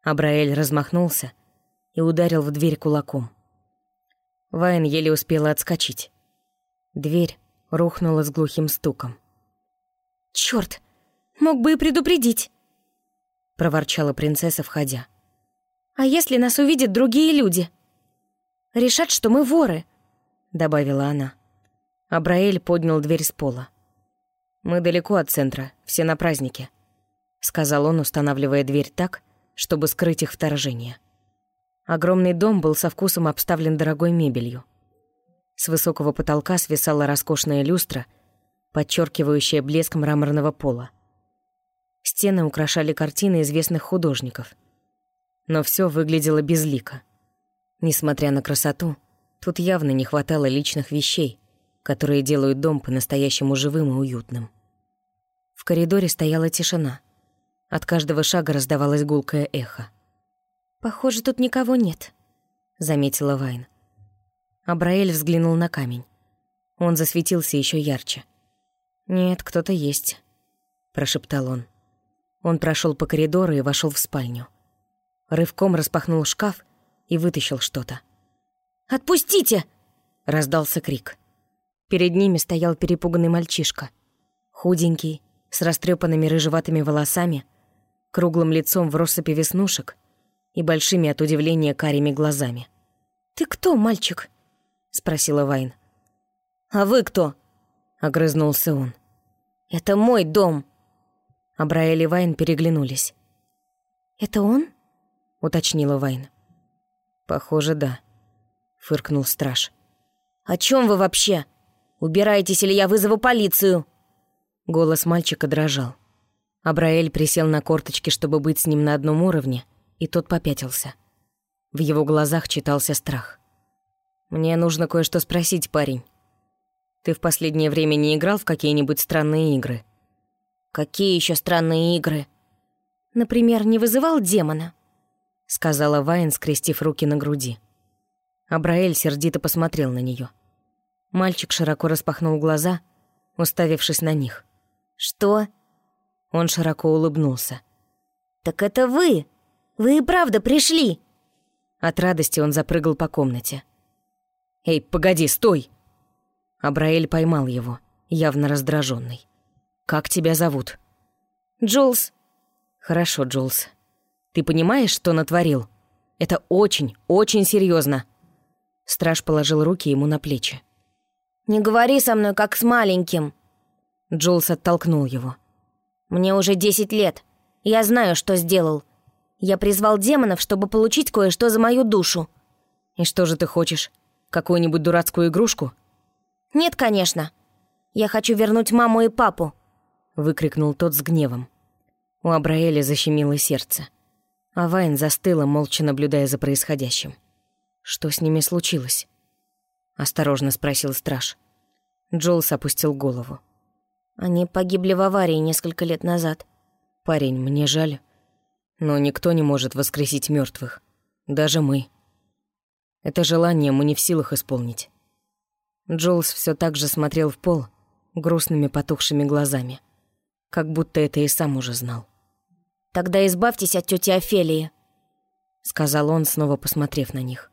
Абраэль размахнулся и ударил в дверь кулаком. Вайн еле успела отскочить. Дверь рухнула с глухим стуком. «Чёрт! Мог бы и предупредить!» — проворчала принцесса, входя. «А если нас увидят другие люди? Решат, что мы воры!» — добавила она. Абраэль поднял дверь с пола. «Мы далеко от центра, все на празднике», — сказал он, устанавливая дверь так, чтобы скрыть их вторжение. Огромный дом был со вкусом обставлен дорогой мебелью. С высокого потолка свисала роскошная люстра, подчеркивающая блеск мраморного пола. Стены украшали картины известных художников. Но все выглядело безлико. Несмотря на красоту, тут явно не хватало личных вещей, которые делают дом по-настоящему живым и уютным. В коридоре стояла тишина. От каждого шага раздавалось гулкое эхо. «Похоже, тут никого нет», — заметила Вайн. Абраэль взглянул на камень. Он засветился еще ярче. «Нет, кто-то есть», — прошептал он. Он прошел по коридору и вошел в спальню. Рывком распахнул шкаф и вытащил что-то. «Отпустите!» — раздался крик. Перед ними стоял перепуганный мальчишка. Худенький, с растрепанными рыжеватыми волосами, круглым лицом в россыпи веснушек и большими от удивления карими глазами. «Ты кто, мальчик?» — спросила Вайн. «А вы кто?» — огрызнулся он. «Это мой дом!» Абраэль и Вайн переглянулись. «Это он?» — уточнила Вайн. «Похоже, да», — фыркнул страж. «О чем вы вообще? Убирайтесь, или я вызову полицию!» Голос мальчика дрожал. Абраэль присел на корточки, чтобы быть с ним на одном уровне, и тот попятился. В его глазах читался страх. «Мне нужно кое-что спросить, парень. Ты в последнее время не играл в какие-нибудь странные игры?» «Какие еще странные игры?» «Например, не вызывал демона?» Сказала Вайн, скрестив руки на груди. Абраэль сердито посмотрел на нее. Мальчик широко распахнул глаза, уставившись на них. «Что?» Он широко улыбнулся. «Так это вы! Вы и правда пришли!» От радости он запрыгал по комнате. «Эй, погоди, стой!» Абраэль поймал его, явно раздраженный. «Как тебя зовут?» «Джулс». «Хорошо, Джулс. Ты понимаешь, что натворил? Это очень, очень серьезно. Страж положил руки ему на плечи. «Не говори со мной, как с маленьким!» Джулс оттолкнул его. «Мне уже десять лет. Я знаю, что сделал. Я призвал демонов, чтобы получить кое-что за мою душу». «И что же ты хочешь? Какую-нибудь дурацкую игрушку?» «Нет, конечно. Я хочу вернуть маму и папу», — выкрикнул тот с гневом. У Абраэля защемило сердце. А Вайн застыла, молча наблюдая за происходящим. «Что с ними случилось?» — осторожно спросил страж. Джолс опустил голову. «Они погибли в аварии несколько лет назад». «Парень, мне жаль. Но никто не может воскресить мертвых, даже мы. Это желание мы не в силах исполнить. Джулс все так же смотрел в пол грустными потухшими глазами, как будто это и сам уже знал. «Тогда избавьтесь от тети Офелии», — сказал он, снова посмотрев на них.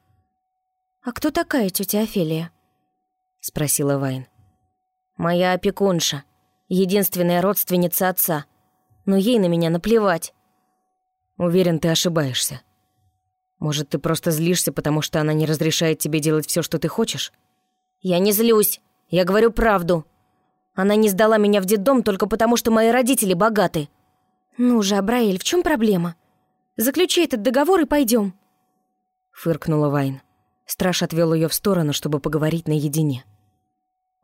«А кто такая тетя Офелия?» — спросила Вайн. «Моя опекунша, единственная родственница отца, но ей на меня наплевать». «Уверен, ты ошибаешься. Может, ты просто злишься, потому что она не разрешает тебе делать все, что ты хочешь?» «Я не злюсь, я говорю правду. Она не сдала меня в детдом только потому, что мои родители богаты». «Ну же, Абраэль, в чем проблема? Заключи этот договор и пойдем. Фыркнула Вайн. Страж отвел ее в сторону, чтобы поговорить наедине.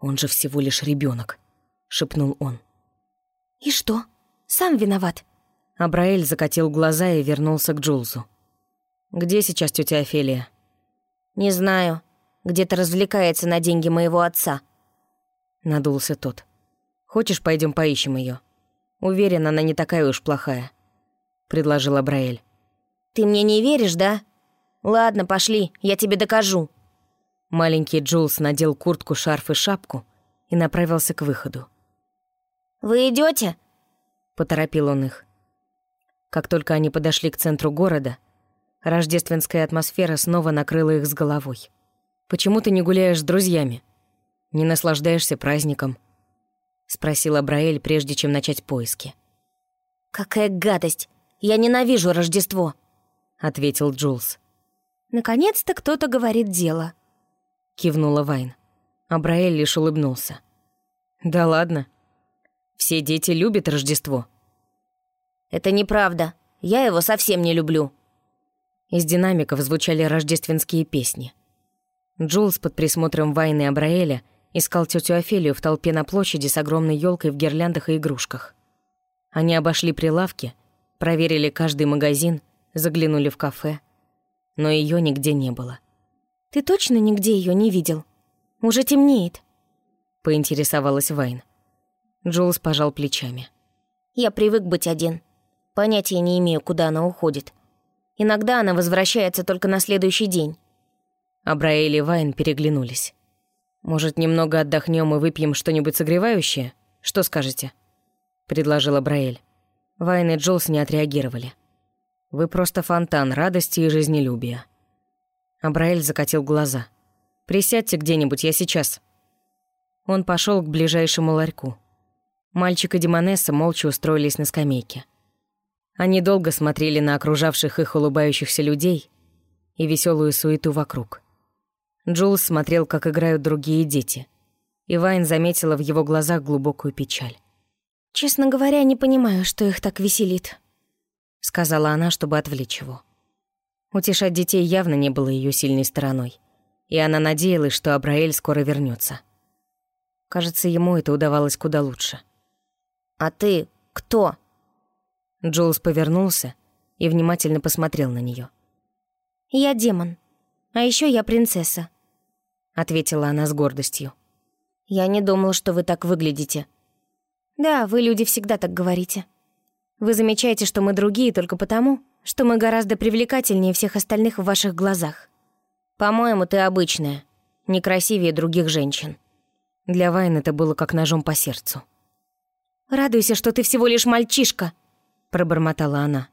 «Он же всего лишь ребенок, шепнул он. «И что? Сам виноват?» Абраэль закатил глаза и вернулся к Джулзу. «Где сейчас тетя Офелия?» «Не знаю. Где-то развлекается на деньги моего отца». Надулся тот. «Хочешь, пойдем поищем ее? Уверен, она не такая уж плохая», — предложил Абраэль. «Ты мне не веришь, да?» «Ладно, пошли, я тебе докажу». Маленький Джулс надел куртку, шарф и шапку и направился к выходу. «Вы идете? поторопил он их. Как только они подошли к центру города, рождественская атмосфера снова накрыла их с головой. «Почему ты не гуляешь с друзьями? Не наслаждаешься праздником?» — спросил Абраэль, прежде чем начать поиски. «Какая гадость! Я ненавижу Рождество!» — ответил Джулс. Наконец-то кто-то говорит дело. Кивнула Вайн. Абраэль лишь улыбнулся. Да ладно. Все дети любят Рождество. Это неправда. Я его совсем не люблю. Из динамиков звучали рождественские песни. Джулс под присмотром Вайны Абраэля искал тетю Офелию в толпе на площади с огромной елкой в гирляндах и игрушках. Они обошли прилавки, проверили каждый магазин, заглянули в кафе — но ее нигде не было. «Ты точно нигде ее не видел? Уже темнеет», — поинтересовалась Вайн. Джулс пожал плечами. «Я привык быть один. Понятия не имею, куда она уходит. Иногда она возвращается только на следующий день». Абраэль и Вайн переглянулись. «Может, немного отдохнем и выпьем что-нибудь согревающее? Что скажете?» — предложил Абраэль. Вайн и Джулс не отреагировали. Вы просто фонтан радости и жизнелюбия». Абраэль закатил глаза. «Присядьте где-нибудь, я сейчас». Он пошел к ближайшему ларьку. Мальчик и Демонесса молча устроились на скамейке. Они долго смотрели на окружавших их улыбающихся людей и веселую суету вокруг. Джулс смотрел, как играют другие дети. И Вайн заметила в его глазах глубокую печаль. «Честно говоря, не понимаю, что их так веселит», сказала она, чтобы отвлечь его. Утешать детей явно не было ее сильной стороной, и она надеялась, что Абраэль скоро вернется. Кажется, ему это удавалось куда лучше. «А ты кто?» Джулс повернулся и внимательно посмотрел на нее. «Я демон, а еще я принцесса», — ответила она с гордостью. «Я не думала, что вы так выглядите». «Да, вы, люди, всегда так говорите». Вы замечаете, что мы другие только потому, что мы гораздо привлекательнее всех остальных в ваших глазах. По-моему, ты обычная, некрасивее других женщин». Для Вайн это было как ножом по сердцу. «Радуйся, что ты всего лишь мальчишка», — пробормотала она.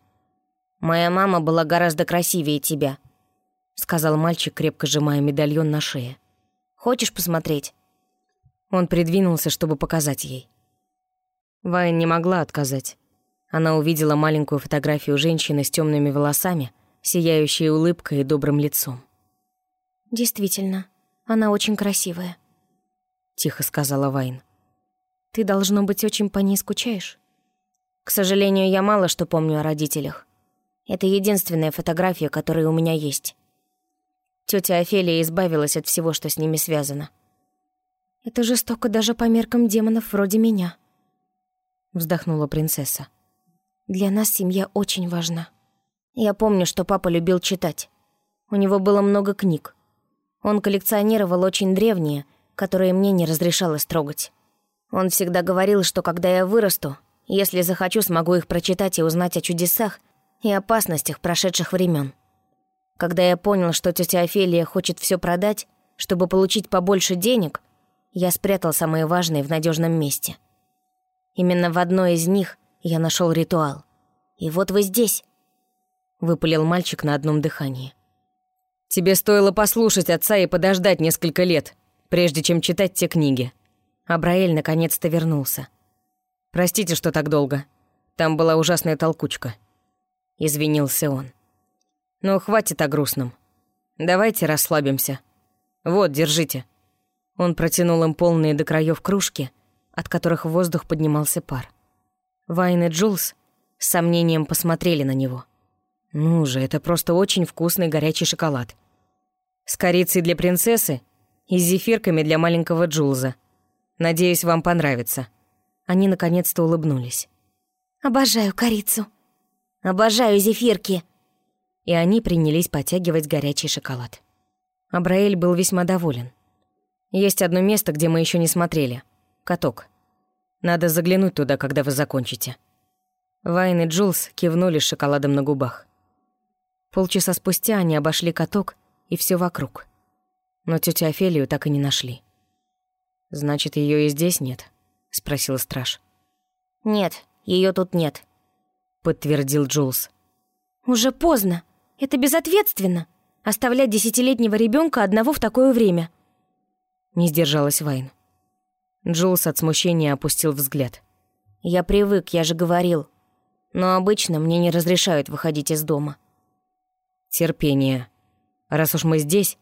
«Моя мама была гораздо красивее тебя», — сказал мальчик, крепко сжимая медальон на шее. «Хочешь посмотреть?» Он придвинулся, чтобы показать ей. Вайн не могла отказать. Она увидела маленькую фотографию женщины с темными волосами, сияющей улыбкой и добрым лицом. «Действительно, она очень красивая», — тихо сказала Вайн. «Ты, должно быть, очень по ней скучаешь?» «К сожалению, я мало что помню о родителях. Это единственная фотография, которая у меня есть. Тетя Офелия избавилась от всего, что с ними связано». «Это жестоко даже по меркам демонов вроде меня», — вздохнула принцесса. Для нас семья очень важна. Я помню, что папа любил читать. У него было много книг. Он коллекционировал очень древние, которые мне не разрешалось трогать. Он всегда говорил, что когда я вырасту, если захочу, смогу их прочитать и узнать о чудесах, и опасностях прошедших времен. Когда я понял, что тетя Офелия хочет все продать, чтобы получить побольше денег, я спрятал самые важные в надежном месте. Именно в одной из них я нашел ритуал. И вот вы здесь. Выпалил мальчик на одном дыхании. Тебе стоило послушать отца и подождать несколько лет, прежде чем читать те книги. Абраэль наконец-то вернулся. Простите, что так долго. Там была ужасная толкучка. Извинился он. Ну, хватит о грустном. Давайте расслабимся. Вот, держите. Он протянул им полные до краев кружки, от которых в воздух поднимался пар. Вайн и Джулс с сомнением посмотрели на него. Ну же, это просто очень вкусный горячий шоколад. С корицей для принцессы и с зефирками для маленького Джулза. Надеюсь, вам понравится». Они наконец-то улыбнулись. «Обожаю корицу. Обожаю зефирки». И они принялись потягивать горячий шоколад. Абраэль был весьма доволен. «Есть одно место, где мы еще не смотрели. Каток. Надо заглянуть туда, когда вы закончите». Вайн и Джулс кивнули с шоколадом на губах. Полчаса спустя они обошли каток и все вокруг. Но тетю Офелию так и не нашли. «Значит, ее и здесь нет?» — спросил страж. «Нет, ее тут нет», — подтвердил Джулс. «Уже поздно. Это безответственно. Оставлять десятилетнего ребенка одного в такое время». Не сдержалась Вайн. Джулс от смущения опустил взгляд. «Я привык, я же говорил. Но обычно мне не разрешают выходить из дома». «Терпение. Раз уж мы здесь,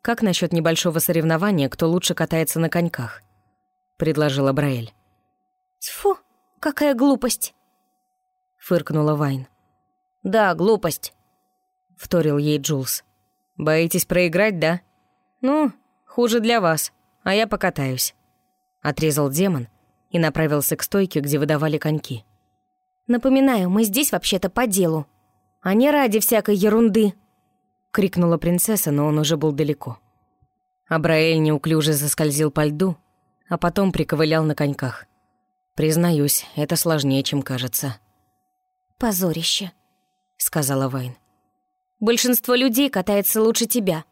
как насчет небольшого соревнования, кто лучше катается на коньках?» — предложила Браэль. «Тьфу, какая глупость!» — фыркнула Вайн. «Да, глупость», — вторил ей Джулс. «Боитесь проиграть, да? Ну, хуже для вас, а я покатаюсь». Отрезал демон и направился к стойке, где выдавали коньки. «Напоминаю, мы здесь вообще-то по делу, а не ради всякой ерунды», — крикнула принцесса, но он уже был далеко. Абраэль неуклюже заскользил по льду, а потом приковылял на коньках. «Признаюсь, это сложнее, чем кажется». «Позорище», — сказала Вайн. «Большинство людей катается лучше тебя».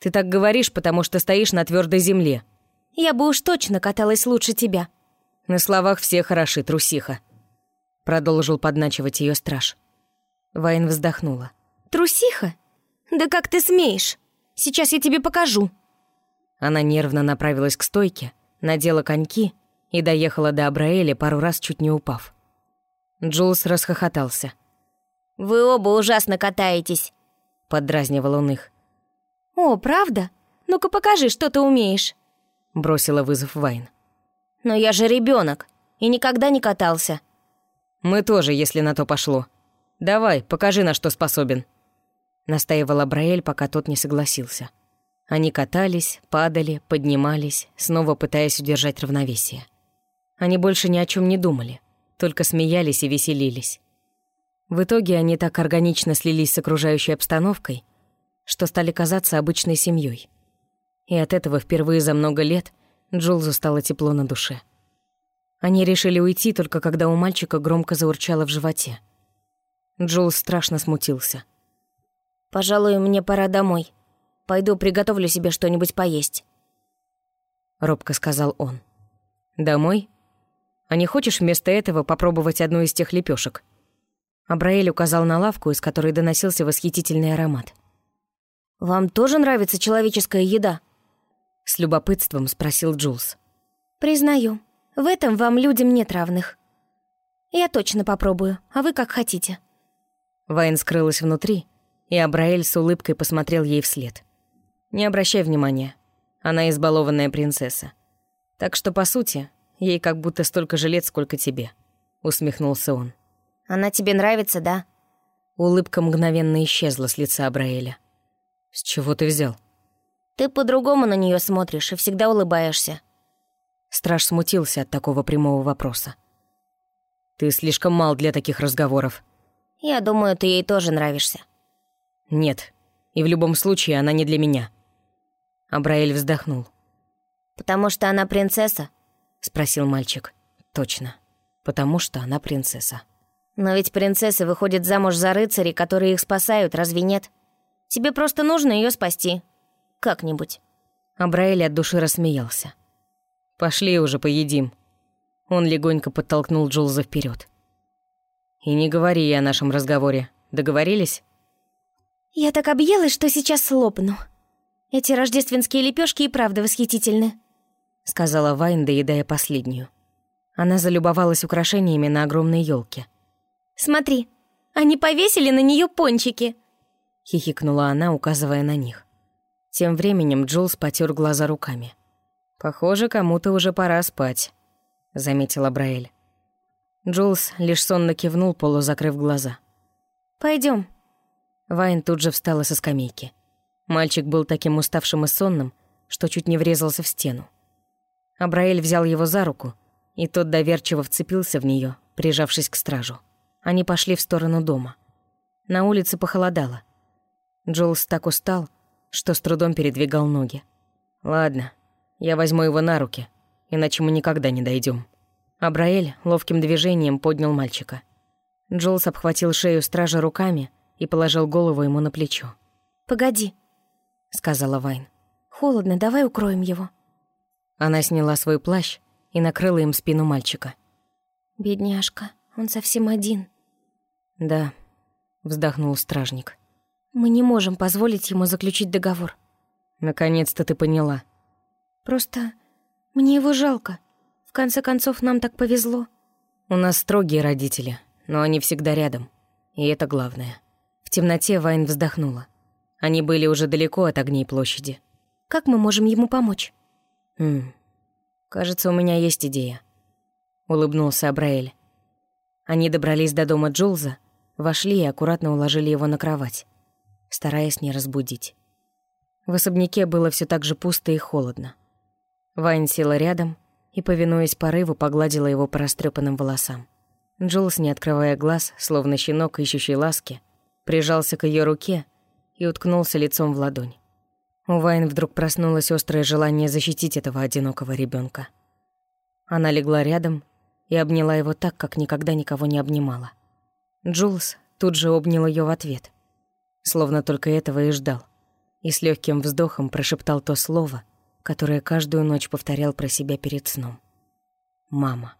«Ты так говоришь, потому что стоишь на твердой земле». «Я бы уж точно каталась лучше тебя». «На словах все хороши, трусиха», — продолжил подначивать ее страж. Вайн вздохнула. «Трусиха? «Да как ты смеешь? Сейчас я тебе покажу». Она нервно направилась к стойке, надела коньки и доехала до Абраэля, пару раз чуть не упав. Джулс расхохотался. «Вы оба ужасно катаетесь», — поддразнивал он их. «О, правда? Ну-ка покажи, что ты умеешь», — бросила вызов Вайн. «Но я же ребенок и никогда не катался». «Мы тоже, если на то пошло. Давай, покажи, на что способен». Настаивала Браэль, пока тот не согласился. Они катались, падали, поднимались, снова пытаясь удержать равновесие. Они больше ни о чем не думали, только смеялись и веселились. В итоге они так органично слились с окружающей обстановкой, что стали казаться обычной семьей. И от этого впервые за много лет Джулзу стало тепло на душе. Они решили уйти только когда у мальчика громко заурчало в животе. Джулс страшно смутился — «Пожалуй, мне пора домой. Пойду приготовлю себе что-нибудь поесть». Робко сказал он. «Домой? А не хочешь вместо этого попробовать одну из тех лепешек? Абраэль указал на лавку, из которой доносился восхитительный аромат. «Вам тоже нравится человеческая еда?» С любопытством спросил Джулс. «Признаю, в этом вам людям нет равных. Я точно попробую, а вы как хотите». Вайн скрылась внутри, и Абраэль с улыбкой посмотрел ей вслед. «Не обращай внимания. Она избалованная принцесса. Так что, по сути, ей как будто столько же лет, сколько тебе», — усмехнулся он. «Она тебе нравится, да?» Улыбка мгновенно исчезла с лица Абраэля. «С чего ты взял?» «Ты по-другому на нее смотришь и всегда улыбаешься». Страж смутился от такого прямого вопроса. «Ты слишком мал для таких разговоров». «Я думаю, ты ей тоже нравишься». «Нет. И в любом случае она не для меня». Абраэль вздохнул. «Потому что она принцесса?» — спросил мальчик. «Точно. Потому что она принцесса». Но ведь принцессы выходят замуж за рыцарей, которые их спасают, разве нет? Тебе просто нужно ее спасти. Как-нибудь». Абраэль от души рассмеялся. «Пошли уже поедим». Он легонько подтолкнул Джулза вперед. «И не говори о нашем разговоре. Договорились?» «Я так объелась, что сейчас слопну. Эти рождественские лепешки и правда восхитительны», — сказала Вайн, доедая последнюю. Она залюбовалась украшениями на огромной елке. «Смотри, они повесили на нее пончики!» — хихикнула она, указывая на них. Тем временем Джулс потер глаза руками. «Похоже, кому-то уже пора спать», — заметила Браэль. Джулс лишь сонно кивнул, полузакрыв глаза. Пойдем. Вайн тут же встала со скамейки. Мальчик был таким уставшим и сонным, что чуть не врезался в стену. Абраэль взял его за руку, и тот доверчиво вцепился в нее, прижавшись к стражу. Они пошли в сторону дома. На улице похолодало. Джулс так устал, что с трудом передвигал ноги. «Ладно, я возьму его на руки, иначе мы никогда не дойдем. Абраэль ловким движением поднял мальчика. Джулс обхватил шею стража руками и положил голову ему на плечо. «Погоди», — сказала Вайн. «Холодно, давай укроем его». Она сняла свой плащ и накрыла им спину мальчика. «Бедняжка, он совсем один». «Да», — вздохнул стражник. Мы не можем позволить ему заключить договор. Наконец-то ты поняла. Просто мне его жалко. В конце концов, нам так повезло. У нас строгие родители, но они всегда рядом. И это главное. В темноте Вайн вздохнула. Они были уже далеко от огней площади. Как мы можем ему помочь? Хм. Кажется, у меня есть идея. Улыбнулся Абраэль. Они добрались до дома Джулза, вошли и аккуратно уложили его на кровать стараясь не разбудить. В особняке было все так же пусто и холодно. Вайн села рядом и, повинуясь порыву, погладила его по растрепанным волосам. Джулс, не открывая глаз, словно щенок, ищущий ласки, прижался к ее руке и уткнулся лицом в ладонь. У Вайн вдруг проснулось острое желание защитить этого одинокого ребенка. Она легла рядом и обняла его так, как никогда никого не обнимала. Джулс тут же обнял ее в ответ словно только этого и ждал, и с легким вздохом прошептал то слово, которое каждую ночь повторял про себя перед сном. «Мама».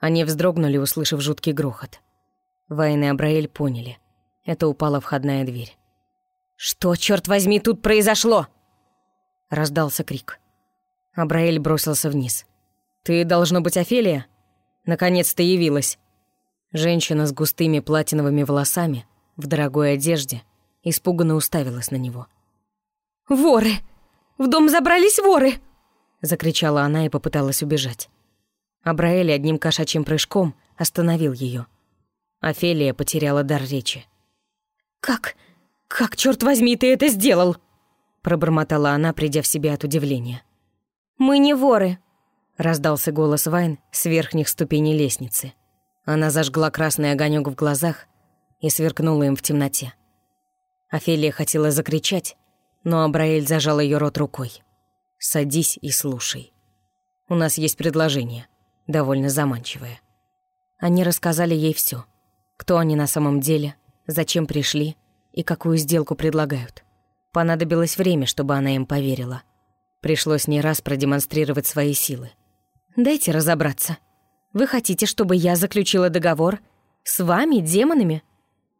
Они вздрогнули, услышав жуткий грохот. Вайн и Абраэль поняли. Это упала входная дверь. «Что, черт возьми, тут произошло?» Раздался крик. Абраэль бросился вниз. «Ты, должно быть, Офелия?» Наконец-то явилась. Женщина с густыми платиновыми волосами, в дорогой одежде, испуганно уставилась на него. «Воры! В дом забрались воры!» Закричала она и попыталась убежать. Абраэль одним кошачьим прыжком остановил ее. Офелия потеряла дар речи. «Как? Как, черт возьми, ты это сделал?» Пробормотала она, придя в себя от удивления. «Мы не воры», — раздался голос Вайн с верхних ступеней лестницы. Она зажгла красный огонек в глазах и сверкнула им в темноте. Офелия хотела закричать, но Абраэль зажал ее рот рукой. «Садись и слушай. У нас есть предложение, довольно заманчивое». Они рассказали ей все: Кто они на самом деле, зачем пришли и какую сделку предлагают. Понадобилось время, чтобы она им поверила. Пришлось не раз продемонстрировать свои силы. «Дайте разобраться. Вы хотите, чтобы я заключила договор с вами, демонами?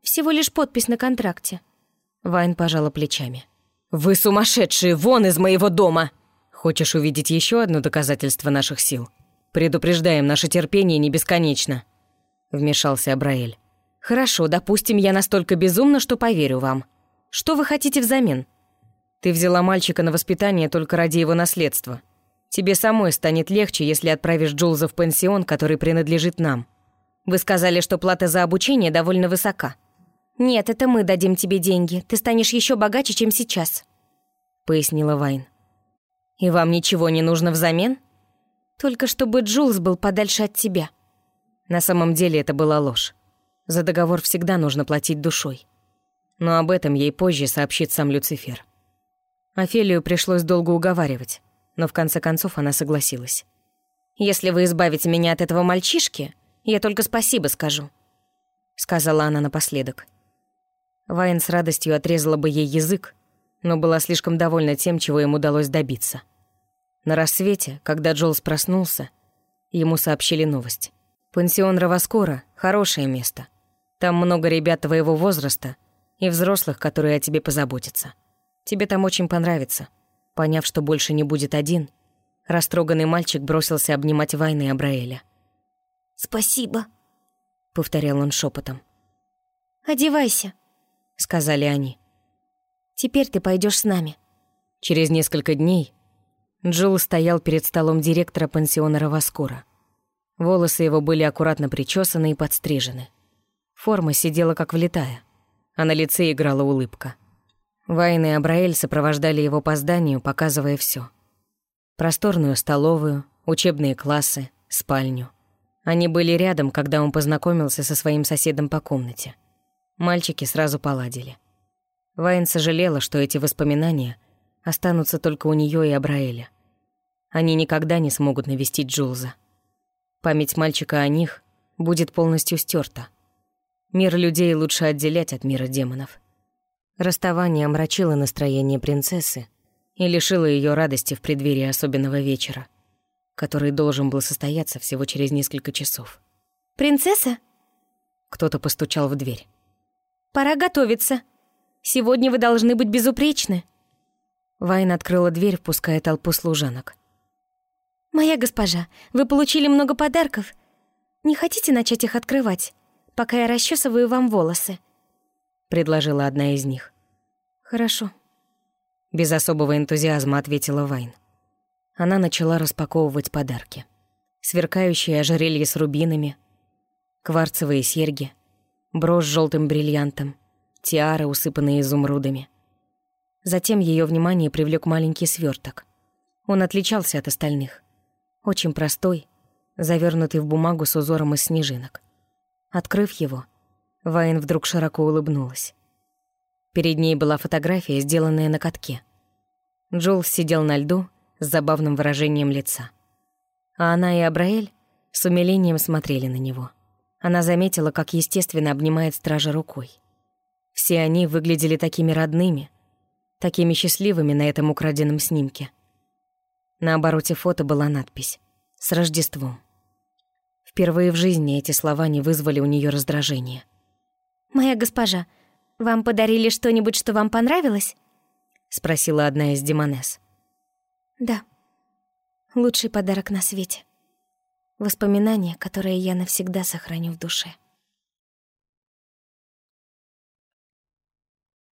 Всего лишь подпись на контракте». Вайн пожала плечами. «Вы сумасшедшие! Вон из моего дома!» «Хочешь увидеть еще одно доказательство наших сил? Предупреждаем, наше терпение не бесконечно», — вмешался Абраэль. «Хорошо, допустим, я настолько безумна, что поверю вам. Что вы хотите взамен?» «Ты взяла мальчика на воспитание только ради его наследства. Тебе самой станет легче, если отправишь Джулза в пансион, который принадлежит нам. Вы сказали, что плата за обучение довольно высока. «Нет, это мы дадим тебе деньги. Ты станешь еще богаче, чем сейчас», — пояснила Вайн. «И вам ничего не нужно взамен?» «Только чтобы Джулс был подальше от тебя». На самом деле это была ложь. За договор всегда нужно платить душой. Но об этом ей позже сообщит сам Люцифер. Офелию пришлось долго уговаривать, но в конце концов она согласилась. «Если вы избавите меня от этого мальчишки, я только спасибо скажу». — сказала она напоследок. Вайн с радостью отрезала бы ей язык, но была слишком довольна тем, чего им удалось добиться. На рассвете, когда Джолс проснулся, ему сообщили новость. «Пансион Раваскора — хорошее место. Там много ребят твоего возраста и взрослых, которые о тебе позаботятся. Тебе там очень понравится». Поняв, что больше не будет один, растроганный мальчик бросился обнимать Вайна и Абраэля. «Спасибо», — повторял он шепотом. «Одевайся», — сказали они. «Теперь ты пойдешь с нами». Через несколько дней Джул стоял перед столом директора пансиона Раваскура. Волосы его были аккуратно причесаны и подстрижены. Форма сидела как влитая, а на лице играла улыбка. Вайн и Абраэль сопровождали его по зданию, показывая все: Просторную столовую, учебные классы, спальню. Они были рядом, когда он познакомился со своим соседом по комнате. Мальчики сразу поладили. Вайн сожалела, что эти воспоминания останутся только у нее и Абраэля. Они никогда не смогут навестить Джулза. Память мальчика о них будет полностью стерта. Мир людей лучше отделять от мира демонов. Расставание омрачило настроение принцессы и лишило ее радости в преддверии особенного вечера, который должен был состояться всего через несколько часов. «Принцесса?» Кто-то постучал в дверь. «Пора готовиться. Сегодня вы должны быть безупречны». Вайн открыла дверь, впуская толпу служанок. «Моя госпожа, вы получили много подарков. Не хотите начать их открывать, пока я расчесываю вам волосы?» — предложила одна из них. «Хорошо», — без особого энтузиазма ответила Вайн. Она начала распаковывать подарки. Сверкающие ожерелья с рубинами, кварцевые серьги, брошь с желтым бриллиантом, тиары, усыпанные изумрудами. Затем ее внимание привлек маленький сверток. Он отличался от остальных. Очень простой, завернутый в бумагу с узором из снежинок. Открыв его, Вайн вдруг широко улыбнулась. Перед ней была фотография, сделанная на катке. Джул сидел на льду с забавным выражением лица. А она и Абраэль с умилением смотрели на него. Она заметила, как естественно обнимает стража рукой. Все они выглядели такими родными, такими счастливыми на этом украденном снимке. На обороте фото была надпись «С Рождеством». Впервые в жизни эти слова не вызвали у нее раздражения. «Моя госпожа, вам подарили что-нибудь, что вам понравилось?» — спросила одна из демонесс. «Да. Лучший подарок на свете. Воспоминания, которые я навсегда сохраню в душе».